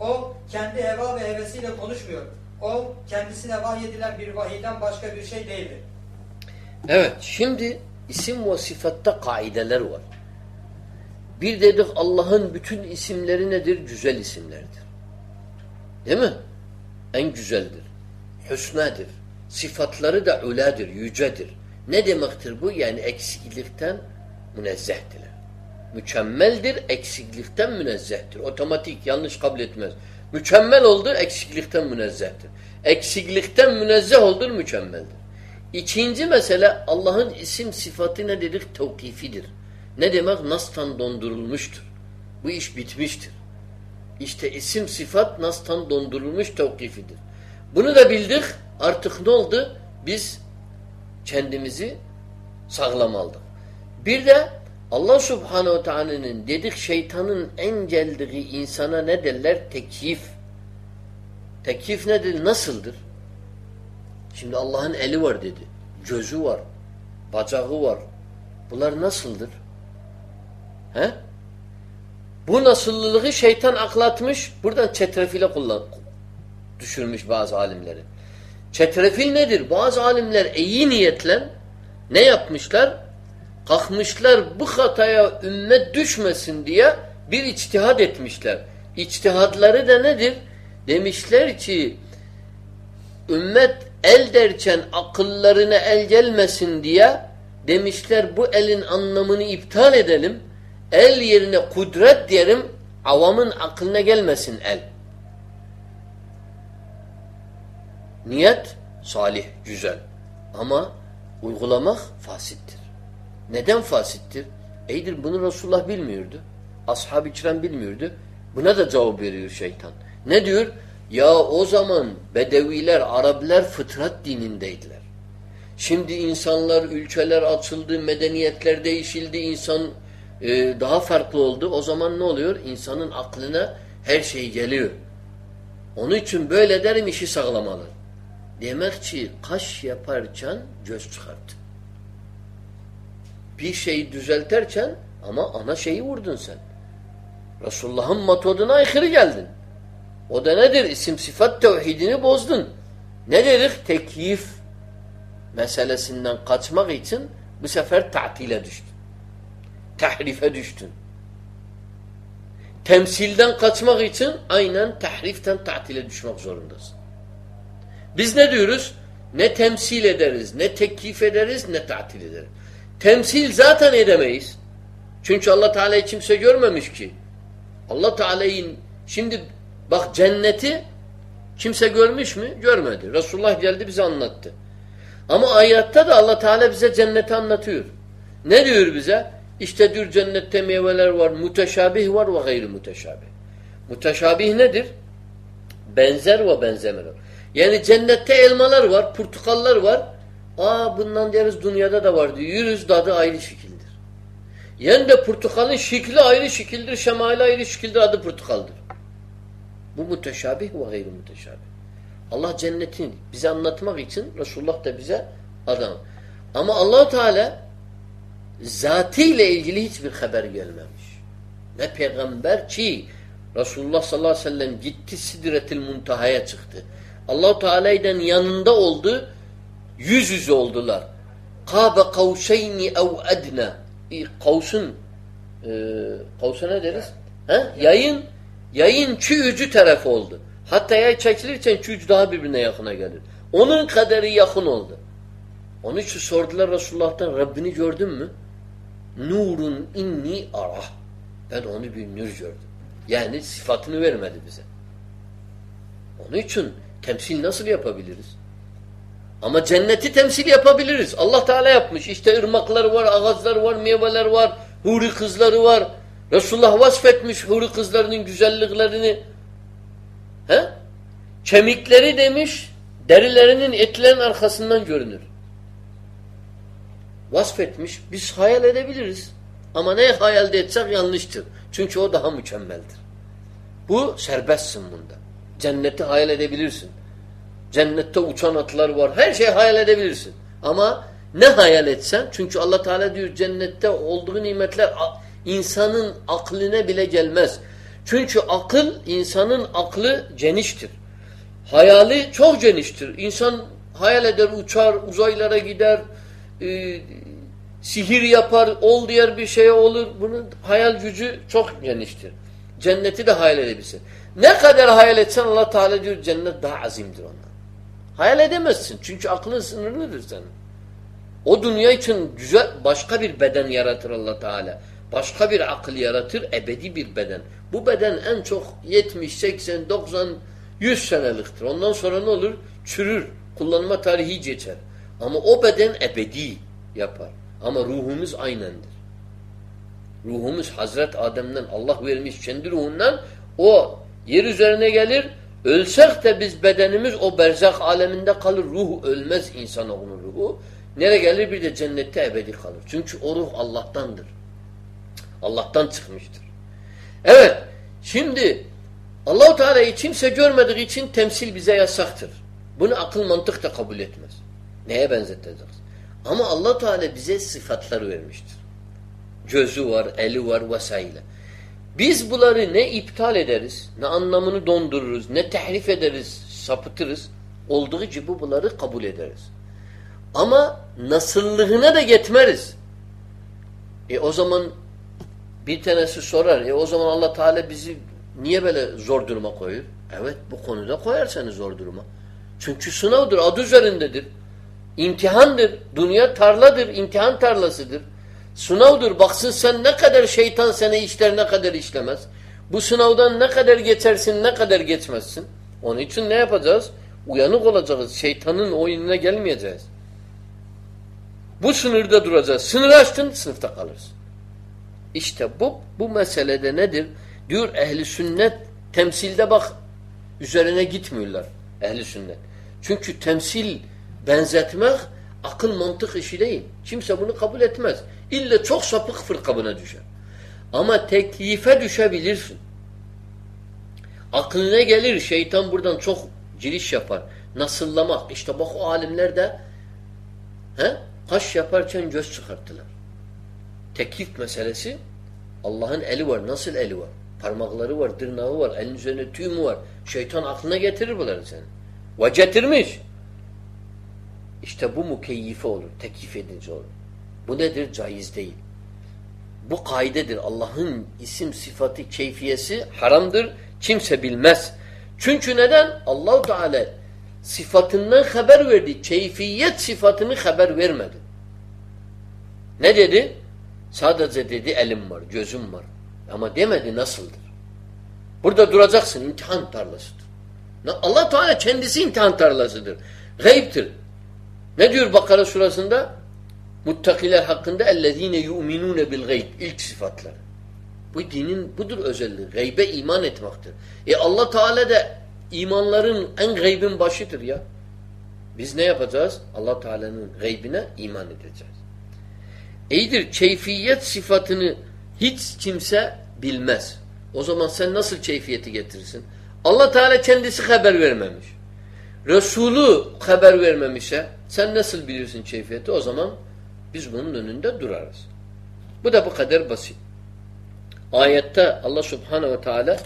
O kendi heva ve hevesiyle konuşmuyor. O kendisine vahyedilen bir vahiyden başka bir şey değildir. Evet şimdi isim ve sıfatta kaideler var. Bir dedik Allah'ın bütün isimleri nedir? Güzel isimlerdir. Değil mi? En güzeldir. Hüsnadır. Sıfatları da öledir, yücedir. Ne demektir bu? Yani eksiklikten münezzehtirler. Mükemmeldir, eksiklikten münezzehtir. Otomatik, yanlış kabul etmez. Mükemmel oldu, eksiklikten münezzehtir. Eksiklikten münezzeh oldu, mükemmeldir. İkinci mesele Allah'ın isim sıfatı ne dedik? Tevkifidir. Ne demek? Nas'tan dondurulmuştur. Bu iş bitmiştir. İşte isim sıfat nas'tan dondurulmuş tevkifidir. Bunu da bildik. Artık ne oldu? Biz kendimizi sağlam aldık. Bir de Allah Subhanahu Teala'nın dedik şeytanın en geldiği insana ne derler? Tekyif. Tekyif nedir? Nasıldır? Şimdi Allah'ın eli var dedi. Gözü var. Bacağı var. Bunlar nasıldır? He? Bu nasıllılığı şeytan aklatmış. Buradan çetrefile kullan düşürmüş bazı alimleri. Çetrefil nedir? Bazı alimler iyi niyetle ne yapmışlar? Kalkmışlar bu hataya ümmet düşmesin diye bir içtihad etmişler. İçtihadları da nedir? Demişler ki ümmet el derken akıllarına el gelmesin diye demişler bu elin anlamını iptal edelim. El yerine kudret diyelim avamın aklına gelmesin el. Niyet salih, güzel. Ama uygulamak fasittir. Neden fasittir? Eydir bunu Resulullah bilmiyordu. Ashab-ı bilmiyordu. Buna da cevap veriyor şeytan. Ne diyor? Ya o zaman Bedeviler, Araplar fıtrat dinindeydiler. Şimdi insanlar, ülkeler açıldı, medeniyetler değişildi, insan e, daha farklı oldu. O zaman ne oluyor? İnsanın aklına her şey geliyor. Onun için böyle derim işi sağlamalı. Demek ki kaş yaparken göz çıkart. Bir şeyi düzelterken ama ana şeyi vurdun sen. Resulullah'ın metoduna aykırı geldin. O da nedir? İsim sıfat tevhidini bozdun. Ne dedik? Tekyif meselesinden kaçmak için bu sefer tatile düştün. Tahrife düştün. Temsilden kaçmak için aynen tahriften tatile düşmek zorundasın. Biz ne diyoruz? Ne temsil ederiz, ne teklif ederiz, ne tatil ederiz. Temsil zaten edemeyiz. Çünkü Allah Teala'yı kimse görmemiş ki. Allah Teala'yı şimdi bak cenneti kimse görmüş mü? Görmedi. Resulullah geldi bize anlattı. Ama ayette de Allah Teala bize cenneti anlatıyor. Ne diyor bize? İşte diyor cennette meyveler var, müteşabih var ve gayri müteşabih. Müteşabih nedir? Benzer ve benzemeler. Yani cennette elmalar var, portakallar var. Aa bundan deriz dünyada da var diyor. Yürüz tadı ayrı şekildir. Yani de portakalın şekli ayrı şekildir, şemali ayrı şekildir, adı portakaldır. Bu müteşabih ve gayri müteşabih. Allah cennetini bize anlatmak için Resulullah da bize adam. Ama allah Teala zatıyla ilgili hiçbir haber gelmemiş. Ne peygamber ki Resulullah sallallahu aleyhi ve sellem gitti Sidretil Muntaha'ya çıktı. allah Teala'dan yanında oldu. Yüz yüze oldular. Kabe kavşeyni ev edna. Kavsun e, kavsa ne deriz? Ha? Yayın yayın çi ucu tarafı oldu. Hatta yay çekilirken çi ucu daha birbirine yakına gelir. Onun kaderi yakın oldu. Onun için sordular Resulullah'tan Rabbini gördün mü? Nurun inni arah. Ben onu bir nur gördüm. Yani sıfatını vermedi bize. Onun için temsil nasıl yapabiliriz? Ama cenneti temsil yapabiliriz. Allah Teala yapmış. İşte ırmaklar var, ağaçlar var, meyveler var, huri kızları var. Resulullah vasfetmiş huri kızlarının güzelliklerini. He? Kemikleri demiş, derilerinin etlerin arkasından görünür. Vasfetmiş. Biz hayal edebiliriz. Ama ne hayal etsek yanlıştır. Çünkü o daha mükemmeldir. Bu serbestsin bunda. Cenneti hayal edebilirsin. Cennette uçan atlar var. Her şeyi hayal edebilirsin. Ama ne hayal etsen çünkü Allah Teala diyor cennette olduğu nimetler insanın aklına bile gelmez. Çünkü akıl insanın aklı geniştir. Hayali çok geniştir. İnsan hayal eder, uçar, uzaylara gider, e, sihir yapar, ol diğer bir şeye olur. Bunun hayal gücü çok geniştir. Cenneti de hayal edebilirsin. Ne kadar hayal etsen Allah Teala diyor cennet daha azimdir ondan. Hayal edemezsin. Çünkü aklın sınırlıdır senin. O dünya için güzel başka bir beden yaratır Allah Teala. Başka bir akıl yaratır, ebedi bir beden. Bu beden en çok 70, 80, 90, 100 seneliktir. Ondan sonra ne olur? Çürür. Kullanma tarihi geçer. Ama o beden ebedi yapar. Ama ruhumuz aynendir. Ruhumuz Hazret Adem'den Allah vermiş kendi ruhundan o yer üzerine gelir. Ölsek de biz bedenimiz o berzak aleminde kalır. Ruh ölmez insanoğlunun ruhu. Nereye gelir? Bir de cennette ebedi kalır. Çünkü o ruh Allah'tandır. Allah'tan çıkmıştır. Evet. Şimdi Allahu Teala'yı kimse görmediği için temsil bize yasaktır. Bunu akıl mantık da kabul etmez. Neye benzeteceğiz? Ama allah Teala bize sıfatlar vermiştir. Gözü var, eli var vesaire. Biz bunları ne iptal ederiz, ne anlamını dondururuz, ne tehrif ederiz, sapıtırız. Olduğu gibi bunları kabul ederiz. Ama nasıllığına da getmeriz. E o zaman bir tanesi sorar, e o zaman allah Teala bizi niye böyle zor duruma koyuyor? Evet bu konuda koyar seni zor duruma. Çünkü sınavdır, adı üzerindedir. İmtihandır. Dünya tarladır, imtihan tarlasıdır. Sınavdır. Baksın sen ne kadar şeytan seni işler ne kadar işlemez. Bu sınavdan ne kadar geçersin ne kadar geçmezsin. Onun için ne yapacağız? Uyanık olacağız. Şeytanın oyununa gelmeyeceğiz. Bu sınırda duracağız. Sınır açtın sınıfta kalırsın. İşte bu bu meselede nedir? Diyor ehli sünnet temsilde bak üzerine gitmiyorlar ehli sünnet. Çünkü temsil benzetmek akıl mantık işi değil. Kimse bunu kabul etmez. İlle çok sapık fırkabına düşer. Ama teklife düşebilirsin. Aklına gelir şeytan buradan çok giriş yapar. Nasıllamak. İşte bak o alimler de he, kaş yaparken göz çıkarttılar. Teklif meselesi Allah'ın eli var. Nasıl eli var? Parmakları var, tırnağı var, elin üzerinde tüy mü var? Şeytan aklına getirir bunları sen. Ve getirmiş. İşte bu mukeyyife olur, tekif edici olur. Bu nedir? Caiz değil. Bu kaidedir. Allah'ın isim sıfatı keyfiyesi haramdır. Kimse bilmez. Çünkü neden? Allahu Teala sıfatından haber verdi. Keyfiyet sıfatını haber vermedi. Ne dedi? Sadece dedi elim var, gözüm var. Ama demedi nasıldır. Burada duracaksın. imtihan tarlasıdır. Allah Teala kendisi imtihan tarlasıdır. Gayiptir. Ne diyor Bakara surasında? Muttakiler hakkında ellezine yu'minune bil gayb. İlk sıfatları. Bu dinin budur özelliği. Gaybe iman etmektir. E Allah Teala da imanların en gaybin başıdır ya. Biz ne yapacağız? Allah Teala'nın gaybine iman edeceğiz. İyidir. Keyfiyet sıfatını hiç kimse bilmez. O zaman sen nasıl keyfiyeti getirirsin? Allah Teala kendisi haber vermemiş. Resulü haber vermemişse sen nasıl bilirsin keyfiyeti? O zaman biz bunun önünde durarız. Bu da bu kadar basit. Ayette Allah Subhanahu ve Teala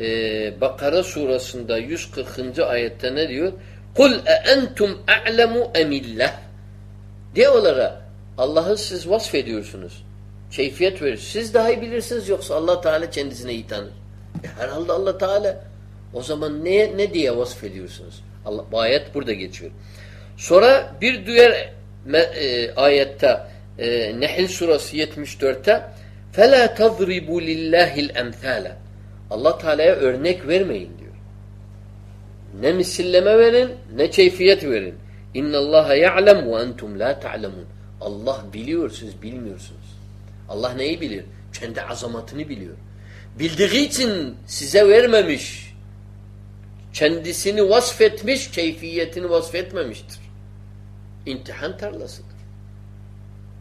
e, Bakara surasında 140. ayette ne diyor? Kul e entum a'lemu emillah. De onlara Allah'ı siz vasfediyorsunuz. Keyfiyet verir. Siz daha iyi bilirsiniz yoksa Allah Teala kendisine iyi tanır. E, herhalde Allah Teala o zaman ne ne diye vasfediyorsunuz? Allah bu ayet burada geçiyor. Sonra bir diğer e, ayette e, Nehl surası 74'te فَلَا تَضْرِبُوا لِلّٰهِ الْاَمْثَالَ Allah Teala'ya örnek vermeyin diyor. Ne misilleme verin, ne keyfiyet verin. اِنَّ اللّٰهَ يَعْلَمْ وَاَنْتُمْ لَا تَعْلَمُونَ Allah biliyor, siz bilmiyorsunuz. Allah neyi bilir? Kendi azamatını biliyor. Bildiği için size vermemiş. Kendisini vasfetmiş, keyfiyetini vasfetmemiştir. İmtihan tarlasıdır.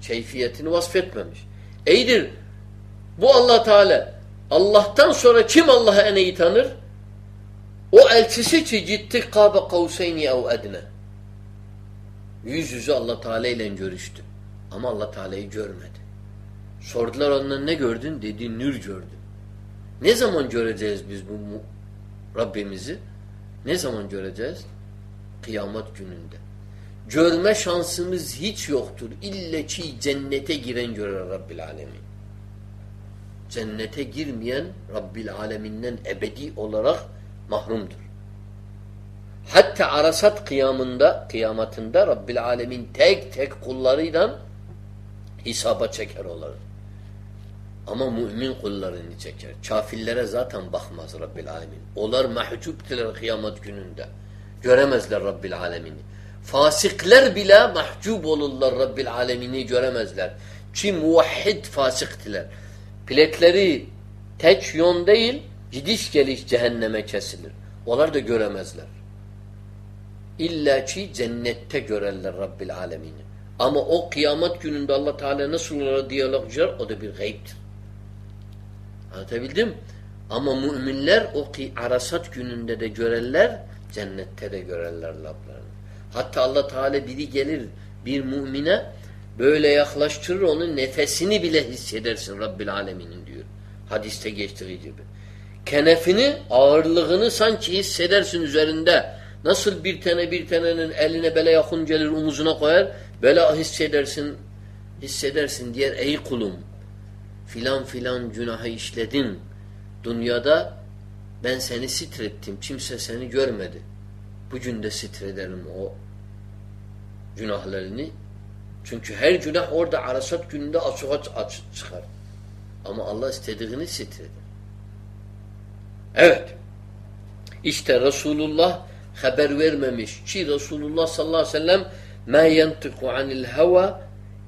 Keyfiyetini vasfetmemiş. Eydir. Bu Allah Teala. Allah'tan sonra kim Allah'ı en iyi tanır? O elçisi ki gitti kabe kavseyni ev edne. Yüz yüze Allah Teala ile görüştü. Ama Allah Teala'yı görmedi. Sordular ondan ne gördün? Dedi nür gördüm. Ne zaman göreceğiz biz bu Rabbimizi? Ne zaman göreceğiz? Kıyamet gününde. Görme şansımız hiç yoktur. İlle ki cennete giren görer Rabbil Alemin. Cennete girmeyen Rabbil Aleminden ebedi olarak mahrumdur. Hatta arasat kıyamında, kıyametinde Rabbil Alemin tek tek kullarıyla hesaba çeker olur. Ama mümin kullarını çeker. Kafirlere zaten bakmaz Rabbil Alemin. Onlar mahcuptiler kıyamet gününde. Göremezler Rabbil Alemini. Fasikler bile mahcup olurlar Rabbil Alemini göremezler. Ki muvahhid fasiktiler. Plekleri tek yön değil, gidiş geliş cehenneme kesilir. Onlar da göremezler. İlla ki cennette görerler Rabbil Alemini. Ama o kıyamet gününde Allah Teala nasıl olarak diyalogcular o da bir gayiptir. Anlatabildim? Ama müminler o arasat gününde de görerler, cennette de görerler Rablarını. Hatta Allah Teala biri gelir bir mümine böyle yaklaştırır onun nefesini bile hissedersin Rabbil Alemin'in diyor. Hadiste geçtiği gibi. Kenefini, ağırlığını sanki hissedersin üzerinde. Nasıl bir tane bir tanenin eline bele yakın gelir omuzuna koyar, böyle hissedersin, hissedersin diğer ey kulum filan filan günahı işledin. Dünyada ben seni sitrettim. Kimse seni görmedi. Bugün de sitrederim o günahlarını. Çünkü her günah orada arasat gününde açığa aç çıkar. Ama Allah istediğini sitreder. Evet. İşte Resulullah haber vermemiş ki Resulullah sallallahu aleyhi ve sellem ma yantiku anil hava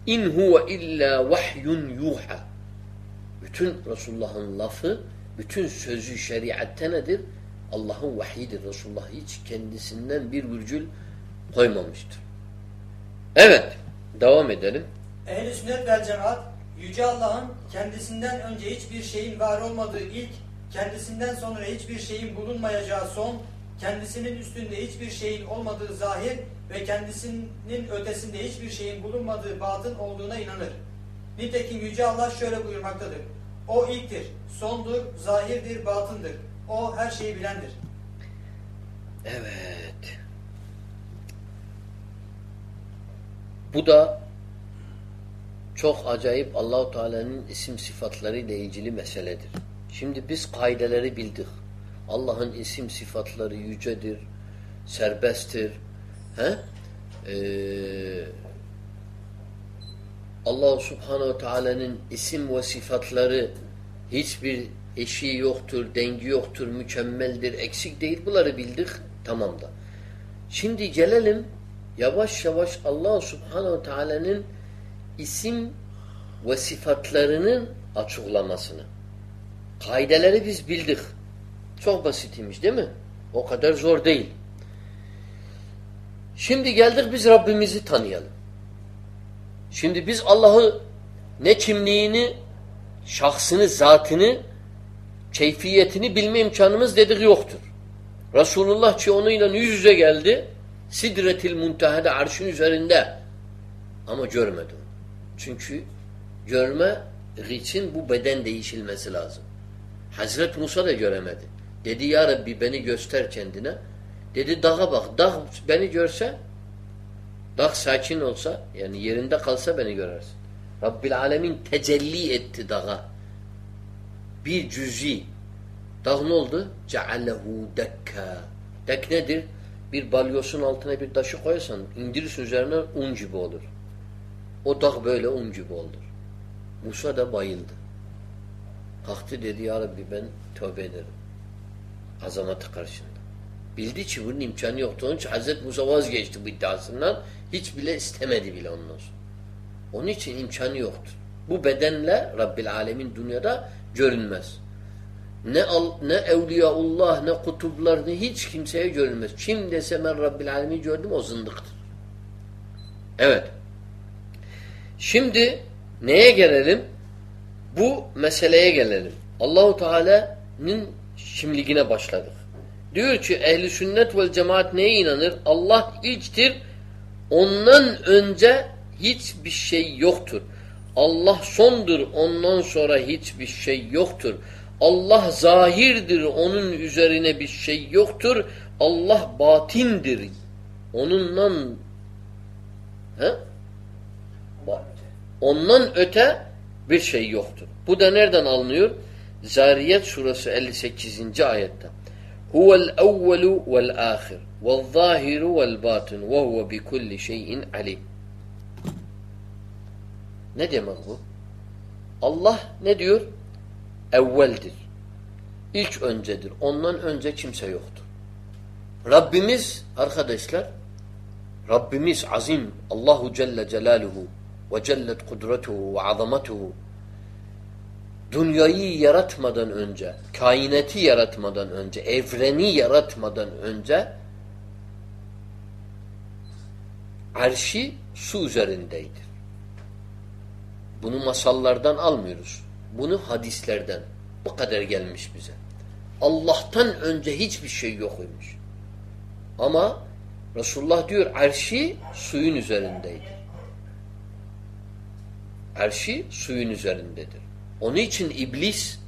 in huve illa vahyun yuha. Bütün Resulullah'ın lafı, bütün sözü şeriatte nedir? Allah'ın vahyidir. Resulullah hiç kendisinden bir virgül koymamıştır. Evet. Devam edelim. Ehl-i sünnet vel cemaat Yüce Allah'ın kendisinden önce hiçbir şeyin var olmadığı ilk, kendisinden sonra hiçbir şeyin bulunmayacağı son, kendisinin üstünde hiçbir şeyin olmadığı zahir ve kendisinin ötesinde hiçbir şeyin bulunmadığı batın olduğuna inanır. Nitekim Yüce Allah şöyle buyurmaktadır. O ilktir, sondur, zahirdir, batındır. O her şeyi bilendir. Evet. Bu da çok acayip Allahu Teala'nın isim sıfatları ile ilgili meseledir. Şimdi biz kaideleri bildik. Allah'ın isim sıfatları yücedir, serbesttir. He? Ee, Allah Subhanahu Teala'nın isim ve sıfatları hiçbir eşiği yoktur, dengi yoktur, mükemmeldir, eksik değil. Bunları bildik. Tamam da. Şimdi gelelim yavaş yavaş Allah Subhanahu Teala'nın isim ve sıfatlarının açıklamasını. Kaideleri biz bildik. Çok basitmiş değil mi? O kadar zor değil. Şimdi geldik biz Rabbimizi tanıyalım. Şimdi biz Allah'ı ne kimliğini, şahsını, zatını, keyfiyetini bilme imkanımız dedik yoktur. Resulullah ki onunla yüz yüze geldi. Sidretil Munteha'da arşın üzerinde. Ama görmedi onu. Çünkü görme için bu beden değişilmesi lazım. Hazret Musa da göremedi. Dedi ya Rabbi beni göster kendine. Dedi dağa bak. Dağ beni görse dağ sakin olsa yani yerinde kalsa beni görersin. Rabbil Alemin tecelli etti dağa. Bir cüzi. Dağ ne oldu? Ceallehu dekka. Dek nedir? Bir balyosun altına bir taşı koyarsan indirirsin üzerine un gibi olur. O dağ böyle un gibi olur. Musa da bayıldı. Kalktı dedi ya Rabbi ben tövbe ederim. Azamatı karşında. Bildi ki bunun imkanı yoktu. Onun için Hazreti Musa vazgeçti bu iddiasından. Hiç bile istemedi bile ondan. Onun için imkanı yoktur. Bu bedenle Rabbil Alemin dünyada görünmez. Ne al, ne evliyaullah ne kutuplar ne hiç kimseye görünmez. Kim dese ben Rabbil Alemin gördüm o zındıktır. Evet. Şimdi neye gelelim? Bu meseleye gelelim. Allahu Teala'nın kimliğine başladık. Diyor ki ehli sünnet vel cemaat neye inanır? Allah ilktir. Ondan önce hiçbir şey yoktur. Allah sondur. Ondan sonra hiçbir şey yoktur. Allah zahirdir. Onun üzerine bir şey yoktur. Allah batindir. Onundan he? Ondan öte bir şey yoktur. Bu da nereden alınıyor? Zariyet suresi 58. ayette. Huvel evvelu vel ahir vel zahiru vel batin ve huve bi kulli şeyin alim. Ne demek bu? Allah ne diyor? Evveldir. İlk öncedir. Ondan önce kimse yoktur. Rabbimiz arkadaşlar Rabbimiz azim Allahu Celle Celaluhu ve cellet kudretuhu ve azametuhu dünyayı yaratmadan önce, kainatı yaratmadan önce, evreni yaratmadan önce arşi su üzerindeydi. Bunu masallardan almıyoruz. Bunu hadislerden. Bu kadar gelmiş bize. Allah'tan önce hiçbir şey yokmuş. Ama Resulullah diyor arşi suyun üzerindeydi. Arşi suyun üzerindedir. Onun için iblis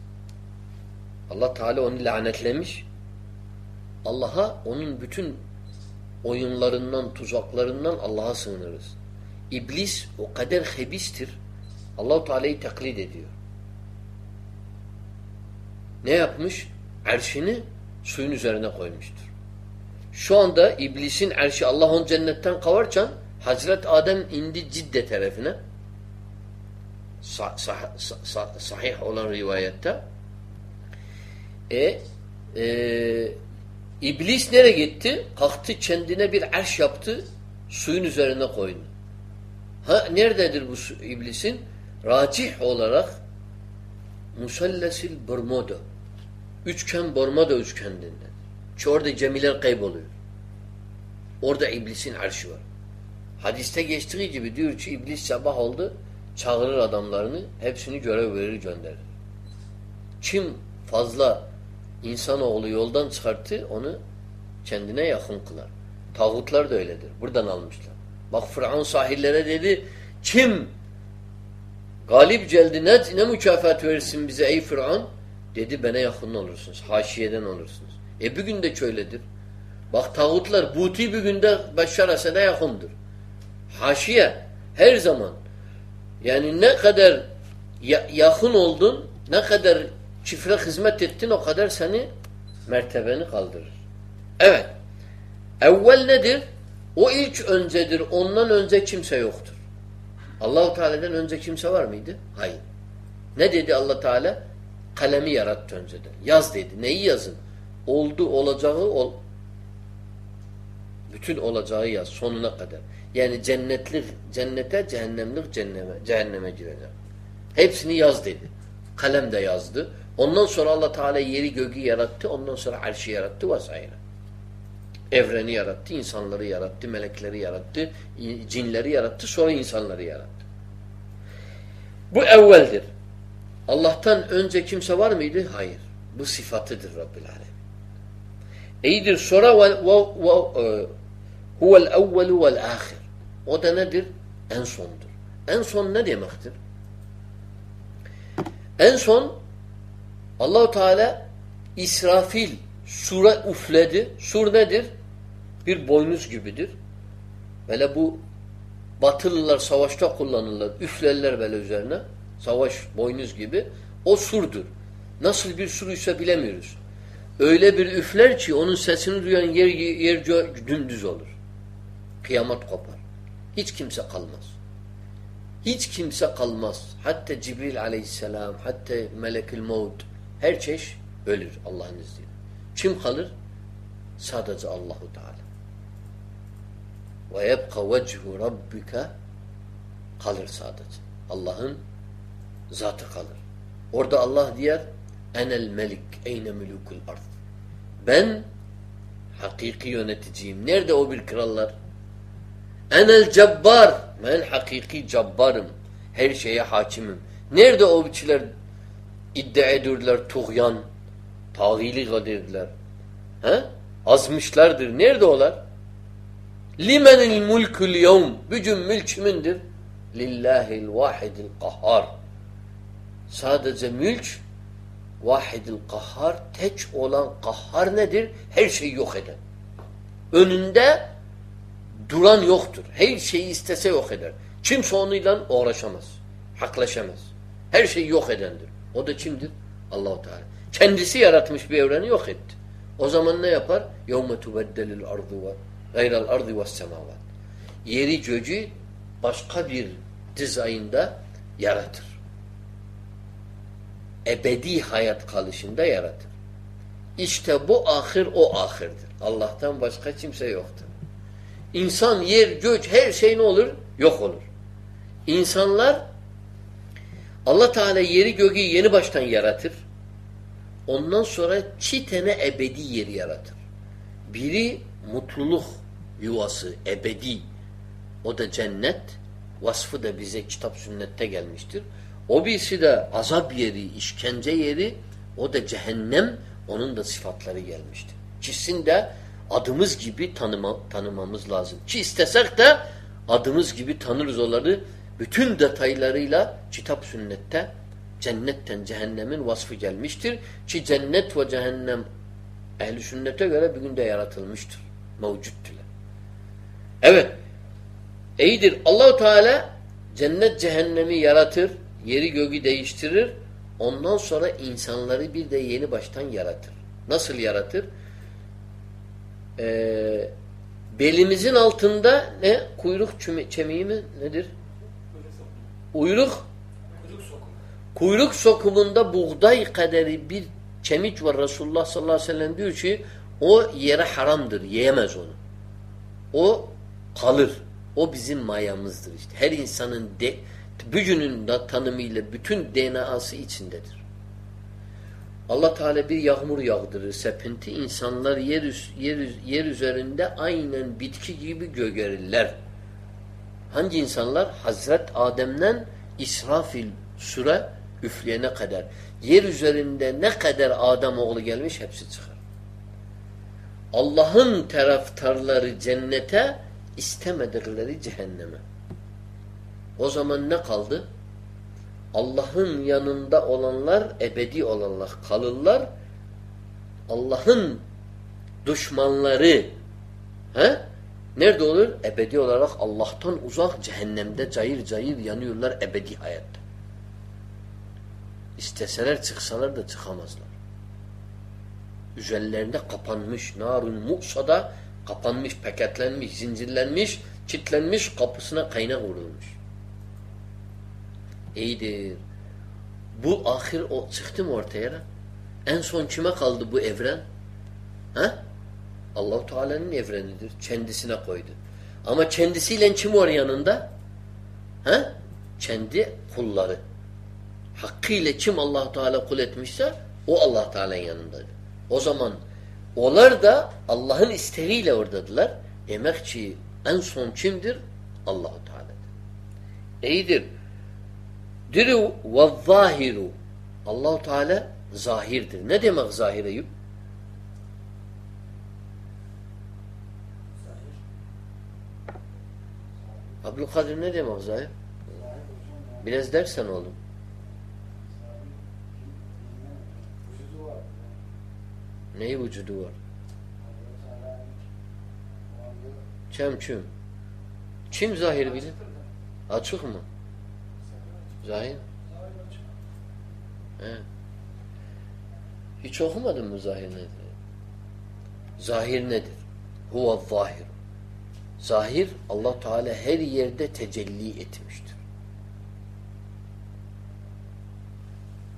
Allah Teala onu lanetlemiş. Allah'a onun bütün oyunlarından, tuzaklarından Allah'a sığınırız. İblis o kadar hebistir. Allahu Teala'yı taklit ediyor. Ne yapmış? Erşini suyun üzerine koymuştur. Şu anda iblisin erşi Allah onu cennetten kavarken Hazret Adem indi Cidde tarafına sah, sah, sah, sahih olan rivayette e, e iblis nereye gitti? Kalktı kendine bir erş yaptı suyun üzerine koydu. Ha nerededir bu su, iblisin? Racih olarak Musallesil Bermuda üçgen Bermuda üçgeninde. Ki orada gemiler kayboluyor. Orada iblisin arşı var. Hadiste geçtiği gibi diyor ki iblis sabah oldu çağırır adamlarını, hepsini görev verir gönderir. Kim fazla insanoğlu yoldan çıkarttı onu kendine yakın kılar. Tağutlar da öyledir. Buradan almışlar. Bak Fıraun sahillere dedi kim Galip geldi. Ne, ne mükafat verirsin bize ey Firavun? Dedi bana yakın olursunuz. Haşiyeden olursunuz. E bugün de şöyledir. Bak tağutlar buti bir günde Beşşar Esed'e yakındır. Haşiye her zaman yani ne kadar ya, yakın oldun ne kadar çifre hizmet ettin o kadar seni mertebeni kaldırır. Evet. Evvel nedir? O ilk öncedir. Ondan önce kimse yoktur. Allahu Teala'dan önce kimse var mıydı? Hayır. Ne dedi Allah Teala? Kalemi yarattı önceden. Yaz dedi. Neyi yazın? Oldu olacağı ol. Bütün olacağı yaz sonuna kadar. Yani cennetlik cennete, cehennemlik cehenneme, cehenneme girecek. Hepsini yaz dedi. Kalem de yazdı. Ondan sonra Allah Teala yeri göğü yarattı. Ondan sonra arşi yarattı vesaire. Evreni yarattı, insanları yarattı, melekleri yarattı, cinleri yarattı, sonra insanları yarattı. Bu evveldir. Allah'tan önce kimse var mıydı? Hayır. Bu sıfatıdır Rabbil Alem. İyidir. Sonra ve, ve, huvel evvelu vel ahir. O da nedir? En sondur. En son ne demektir? En son Allahu Teala İsrafil sura üfledi. Sur nedir? Bir boynuz gibidir. Böyle bu Batılılar savaşta kullanırlar. Üflerler böyle üzerine. Savaş boynuz gibi. O surdur. Nasıl bir sur ise bilemiyoruz. Öyle bir üfler ki onun sesini duyan yer, yer dümdüz olur. Kıyamet kopar. Hiç kimse kalmaz. Hiç kimse kalmaz. Hatta Cibril aleyhisselam, hatta melekül mevt, her çeşit ölür Allah'ın izniyle. Kim kalır? Sadece Allahu Teala. Ve yebqa vechu rabbika kalır sadece. Allah'ın zatı kalır. Orada Allah diyer enel melik eyne mülukul ard. Ben hakiki yöneticiyim. Nerede o bir krallar? Enel cebbar. Ben hakiki cabbarım. Her şeye hakimim. Nerede o biçiler iddia ediyorlar tuğyan, tağili kadirdiler. He? Azmışlardır. Nerede olar? Limenil mulkul yevm. Bugün mülk kimindir? Lillahil vahidil kahhar. Sadece mülk vahidil kahhar tek olan kahhar nedir? Her şeyi yok eden. Önünde duran yoktur. Her şeyi istese yok eder. Kimse onunla uğraşamaz. Haklaşamaz. Her şeyi yok edendir. O da kimdir? Allahu Teala. Kendisi yaratmış bir evreni yok etti. O zaman ne yapar? يَوْمَ تُبَدَّلِ الْاَرْضُ غَيْرَ الْاَرْضِ وَالسَّمَاوَاتِ Yeri göcü başka bir dizaynda yaratır. Ebedi hayat kalışında yaratır. İşte bu ahir o ahirdir. Allah'tan başka kimse yoktur. İnsan, yer, göç her şey ne olur? Yok olur. İnsanlar Allah Teala yeri göğü yeni baştan yaratır. Ondan sonra çi tane ebedi yeri yaratır. Biri mutluluk yuvası, ebedi. O da cennet. Vasfı da bize kitap sünnette gelmiştir. O birisi de azap yeri, işkence yeri. O da cehennem. Onun da sıfatları gelmiştir. Çizsin de adımız gibi tanıma, tanımamız lazım. Ki istesek de adımız gibi tanırız onları. Bütün detaylarıyla kitap sünnette cennetten cehennemin vasfı gelmiştir. Ki cennet ve cehennem ehli sünnete göre bir günde yaratılmıştır. Mevcuttur. Evet. İyidir. Allahu Teala cennet cehennemi yaratır. Yeri göğü değiştirir. Ondan sonra insanları bir de yeni baştan yaratır. Nasıl yaratır? Ee, belimizin altında ne? Kuyruk çemiği mi? Nedir? Uyruk kuyruk sokumunda buğday kaderi bir kemik var Resulullah sallallahu aleyhi ve sellem diyor ki o yere haramdır. Yiyemez onu. O kalır. O bizim mayamızdır işte. Her insanın de, bücünün de tanımıyla bütün DNA'sı içindedir. Allah Teala bir yağmur yağdırır, sepinti. insanlar yer, yer, yer üzerinde aynen bitki gibi gögerirler. Hangi insanlar? Hazret Adem'den İsrafil süre üfleyene kadar. Yer üzerinde ne kadar Adem oğlu gelmiş hepsi çıkar. Allah'ın taraftarları cennete, istemedikleri cehenneme. O zaman ne kaldı? Allah'ın yanında olanlar ebedi olanlar kalırlar. Allah'ın düşmanları he? nerede olur? Ebedi olarak Allah'tan uzak cehennemde cayır cayır yanıyorlar ebedi hayatta. İsteseler çıksalar da çıkamazlar. Üzerlerinde kapanmış narun muksada kapanmış, paketlenmiş, zincirlenmiş, çitlenmiş, kapısına kaynak vurulmuş. İyidir. Bu ahir o çıktı mı ortaya? En son kime kaldı bu evren? Ha? Allahu Teala'nın evrenidir. Kendisine koydu. Ama kendisiyle kim var yanında? Ha? Kendi kulları. Hakkıyla kim Allah Teala kul etmişse o Allah Teala'nın yanındadır. O zaman onlar da Allah'ın isteğiyle oradadılar. Demek ki en son kimdir? Allahu Teala'dır. İyidir. Diri ve zahiru. Allahu Teala zahirdir. Ne demek zahir Eyüp? Abdülkadir ne demek zahir? Biraz dersen oğlum. Neyi vücudu var? Çem çüm. Kim zahir bilir? Açık mı? Zahir. He. Hiç okumadın mı zahir nedir? Zahir nedir? Huve zahir. Zahir Allah Teala her yerde tecelli etmiştir.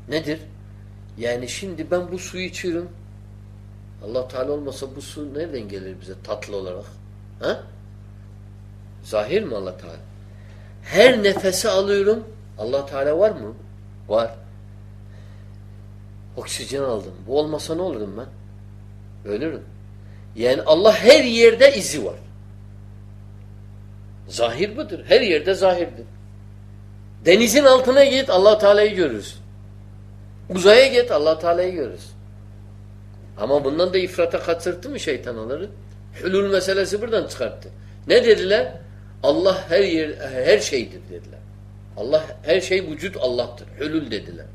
Nedir? Yani şimdi ben bu suyu içiyorum. Allah Teala olmasa bu su nereden gelir bize tatlı olarak? Ha? Zahir mi Allah Teala? Her nefesi alıyorum. Allah Teala var mı? Var. Oksijen aldım. Bu olmasa ne olurum ben? Ölürüm. Yani Allah her yerde izi var. Zahir budur. Her yerde zahirdir. Denizin altına git Allah Teala'yı görürüz. Uzaya git Allah Teala'yı görürüz. Ama bundan da ifrata kaçırttı mı şeytanları? Hülül meselesi buradan çıkarttı. Ne dediler? Allah her yer her şeydir dediler. Allah her şey vücut Allah'tır. Hülül dediler.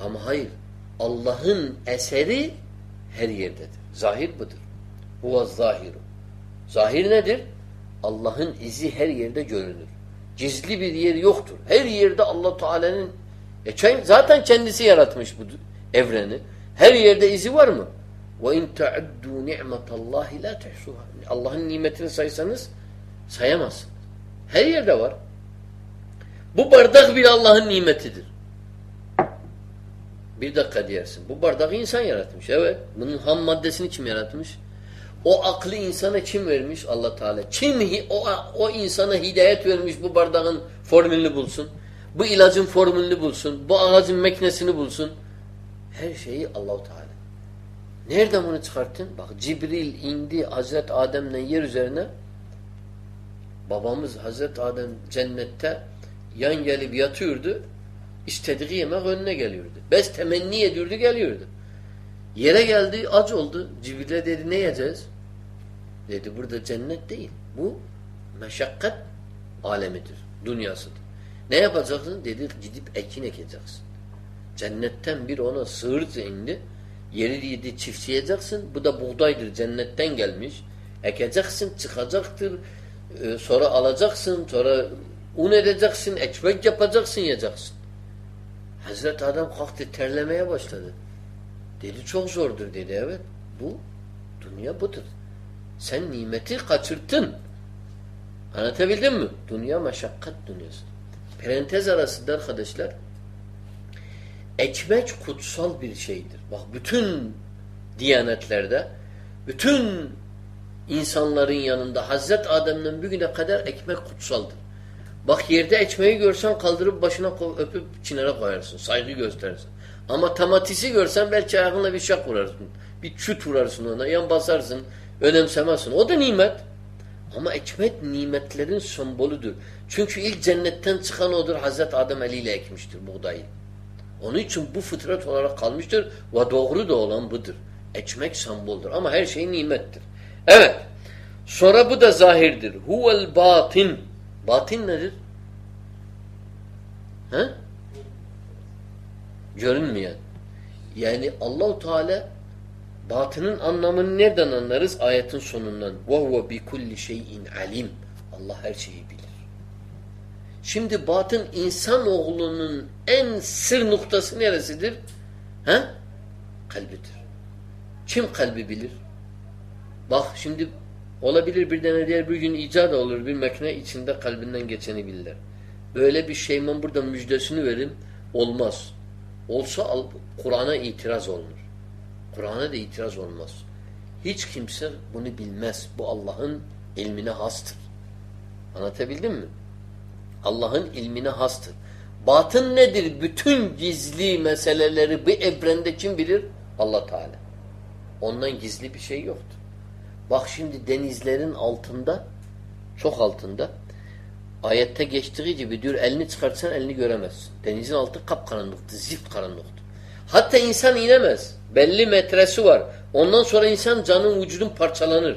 Ama hayır. Allah'ın eseri her yerdedir. Zahir budur. Huve zahiru. Zahir nedir? Allah'ın izi her yerde görünür. Gizli bir yer yoktur. Her yerde Allah Teala'nın e zaten kendisi yaratmış bu evreni. Her yerde izi var mı? Ve in ta'uddu ni'metallahi la tuhsuha. Allah'ın nimetini saysanız sayamazsınız. Her yerde var. Bu bardak bir Allah'ın nimetidir. Bir dakika diyersin. Bu bardağı insan yaratmış. Evet. Bunun ham maddesini kim yaratmış? O aklı insana kim vermiş? Allah Teala. Kim o, o insana hidayet vermiş bu bardağın formülünü bulsun? Bu ilacın formülünü bulsun? Bu ağacın meknesini bulsun? Her şeyi Allahu Teala. Nereden bunu çıkarttın? Bak Cibril indi Hazret Adem'le yer üzerine. Babamız Hazret Adem cennette yan gelip yatıyordu. İstediği yemek önüne geliyordu. Bes temenni ediyordu geliyordu. Yere geldi aç oldu. Cibril'e dedi ne yiyeceğiz? Dedi burada cennet değil. Bu meşakkat alemidir. Dünyasıdır. Ne yapacaksın? Dedi gidip ekin ekeceksin. Cennetten bir ona sığır indi. Yeri yedi çiftçeyeceksin. Bu da buğdaydır. Cennetten gelmiş. Ekeceksin, çıkacaktır. Ee, sonra alacaksın. Sonra un edeceksin. Ekmek yapacaksın, yiyeceksin. Hazreti Adam kalktı terlemeye başladı. Dedi çok zordur dedi. Evet. Bu dünya budur. Sen nimeti kaçırttın. Anlatabildim mi? Dünya meşakkat dünyası. Parantez arasında arkadaşlar ekmek kutsal bir şeydir. Bak bütün diyanetlerde bütün insanların yanında Hazret Adem'den bugüne kadar ekmek kutsaldır. Bak yerde ekmeği görsen kaldırıp başına öpüp çinere koyarsın. Saygı gösterirsin. Ama tamatisi görsen belki ayağınla bir şak vurarsın. Bir çüt vurarsın ona. Yan basarsın. Önemsemezsin. O da nimet. Ama ekmek nimetlerin sembolüdür. Çünkü ilk cennetten çıkan odur. Hazret Adem eliyle ekmiştir buğdayı. Onun için bu fıtrat olarak kalmıştır ve doğru da olan budur. Ekmek semboldür ama her şey nimettir. Evet. Sonra bu da zahirdir. Huvel batin. Batin nedir? He? Görünmeyen. Yani Allahu Teala batının anlamını nereden anlarız? Ayetin sonundan. Ve huve bi kulli şeyin alim. Allah her şeyi bilir. Şimdi batın insan oğlunun en sır noktası neresidir? He? Kalbidir. Kim kalbi bilir? Bak şimdi olabilir bir tane bir gün icat olur bir makine içinde kalbinden geçeni bilirler. Böyle bir şey ben burada müjdesini verim. Olmaz. Olsa Kur'an'a itiraz olunur. Kur'an'a da itiraz olmaz. Hiç kimse bunu bilmez. Bu Allah'ın ilmine hastır. Anlatabildim mi? Allah'ın ilmine hastır. Batın nedir? Bütün gizli meseleleri bu evrende kim bilir? Allah Teala. Ondan gizli bir şey yoktur. Bak şimdi denizlerin altında, çok altında, ayette geçtiği gibi diyor elini çıkartsan elini göremezsin. Denizin altı kapkaranlıktır, zift karanlıktır. Hatta insan inemez. Belli metresi var. Ondan sonra insan canın vücudun parçalanır.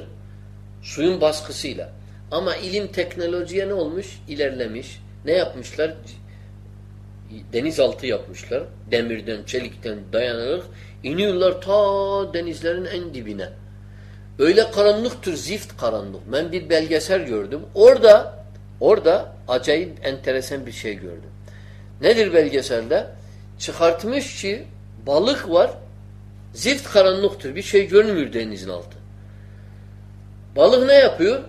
Suyun baskısıyla. Ama ilim teknolojiye ne olmuş? İlerlemiş. Ne yapmışlar? Denizaltı yapmışlar. Demirden, çelikten dayanarak iniyorlar ta denizlerin en dibine. Öyle karanlıktır, zift karanlık. Ben bir belgesel gördüm. Orada orada acayip enteresan bir şey gördüm. Nedir belgeselde? Çıkartmış ki balık var. Zift karanlıktır. Bir şey görünmüyor denizin altı. Balık ne yapıyor?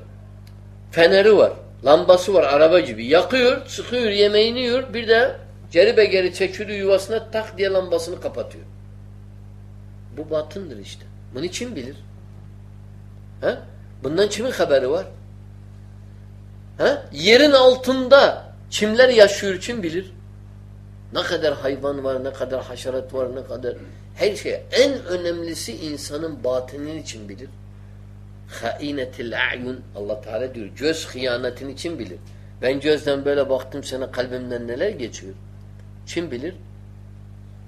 Feneri var. Lambası var araba gibi. Yakıyor, çıkıyor, yemeğini yiyor. Bir de geri be geri çekiyor yuvasına tak diye lambasını kapatıyor. Bu batındır işte. Bunu kim bilir? He? Bundan kimin haberi var? He? Yerin altında kimler yaşıyor kim bilir? Ne kadar hayvan var, ne kadar haşerat var, ne kadar her şey. En önemlisi insanın batının için bilir. Hainetil a'yun Allah Teala diyor. Göz hıyanetini kim bilir? Ben gözden böyle baktım sana kalbimden neler geçiyor. Kim bilir?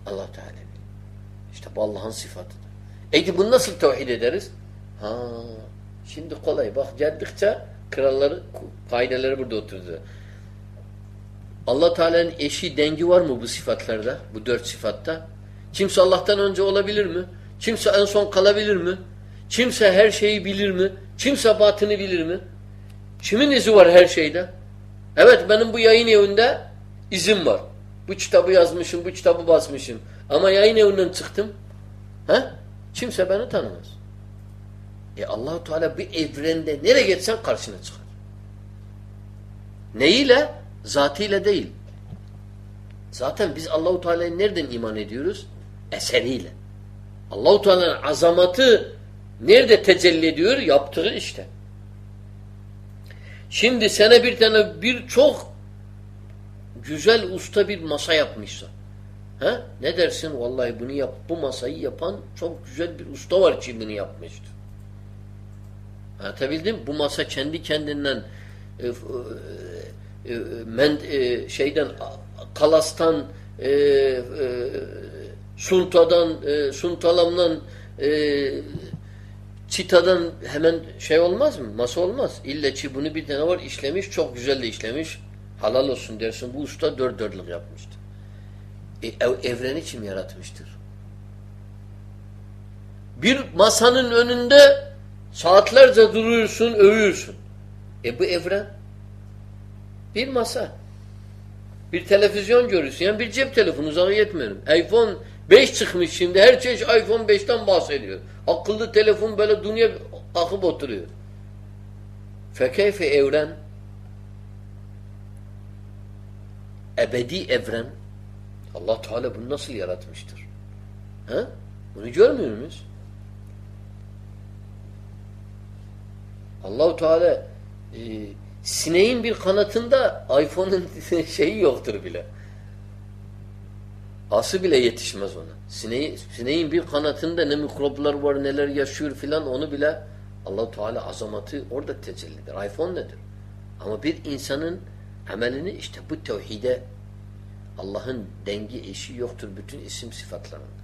Allah Teala bilir. İşte bu Allah'ın sıfatıdır. Peki bunu nasıl tevhid ederiz? Ha, şimdi kolay. Bak geldikçe kralları, kaideleri burada oturdu. Allah Teala'nın eşi, dengi var mı bu sıfatlarda? Bu dört sıfatta? Kimse Allah'tan önce olabilir mi? Kimse en son kalabilir mi? Kimse her şeyi bilir mi? Kimse batını bilir mi? Kimin izi var her şeyde? Evet benim bu yayın evinde izim var. Bu kitabı yazmışım, bu kitabı basmışım. Ama yayın evinden çıktım. He? Kimse beni tanımaz. E Allahu Teala bir evrende nereye geçsen karşına çıkar. Neyle? Zatıyla değil. Zaten biz Allahu Teala'ya nereden iman ediyoruz? Eseriyle. Allahu Teala'nın azamatı nerede tecelli ediyor? Yaptığı işte. Şimdi sana bir tane bir çok güzel usta bir masa yapmışsa. He? Ne dersin? Vallahi bunu yap, bu masayı yapan çok güzel bir usta var ki bunu yapmıştır. Anlatabildim? Bu masa kendi kendinden e, e, e, men, e, şeyden kalastan e, e, suntadan e, suntalamdan e, çitadan hemen şey olmaz mı? Masa olmaz. İlle ki bunu bir tane var işlemiş, çok güzel de işlemiş. Halal olsun dersin. Bu usta dört dörtlük yapmıştır. E, ev, evreni kim yaratmıştır? Bir masanın önünde saatlerce duruyorsun, övüyorsun. E bu evren bir masa. Bir televizyon görürsün. Yani bir cep telefonu uzağa yetmiyorum. iPhone 5 çıkmış şimdi. Her şey iPhone 5'ten bahsediyor. Akıllı telefon böyle dünya akıp oturuyor. Fekeyfe evren ebedi evren Allah Teala bunu nasıl yaratmıştır? Ha? Bunu görmüyor muyuz? Allahu Teala e, sineğin bir kanatında iPhone'un şeyi yoktur bile. Ası bile yetişmez ona. Sineği, sineğin bir kanatında ne mikroplar var, neler yaşıyor filan onu bile allah Teala azamatı orada tecellidir. iPhone nedir? Ama bir insanın amelini işte bu tevhide Allah'ın dengi eşi yoktur bütün isim sıfatlarında.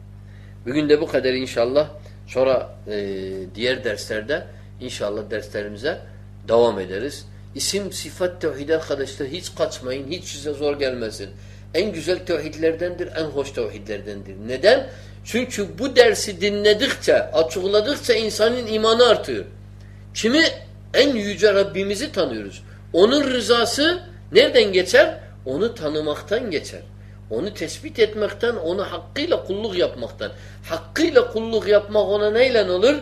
Bugün de bu kadar inşallah. Sonra e, diğer derslerde inşallah derslerimize devam ederiz. İsim, sıfat, tevhid arkadaşlar hiç kaçmayın. Hiç size zor gelmesin. en güzel tevhidlerdendir, en hoş tevhidlerdendir. Neden? Çünkü bu dersi dinledikçe, açıkladıkça insanın imanı artıyor. Kimi? En yüce Rabbimizi tanıyoruz. Onun rızası nereden geçer? Onu tanımaktan geçer. Onu tespit etmekten, onu hakkıyla kulluk yapmaktan. Hakkıyla kulluk yapmak ona neyle olur?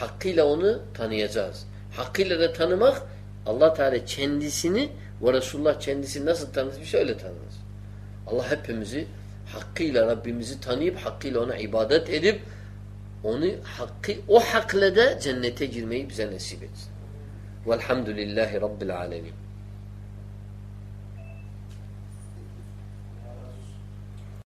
Hakkıyla onu tanıyacağız. Hakkıyla da tanımak Allah Teala kendisini ve Resulullah kendisini nasıl tanıtmış öyle tanırız. Allah hepimizi hakkıyla Rabbimizi tanıyıp hakkıyla ona ibadet edip onu hakkı o hakla da cennete girmeyi bize nasip etsin. Velhamdülillahi Rabbil alemin.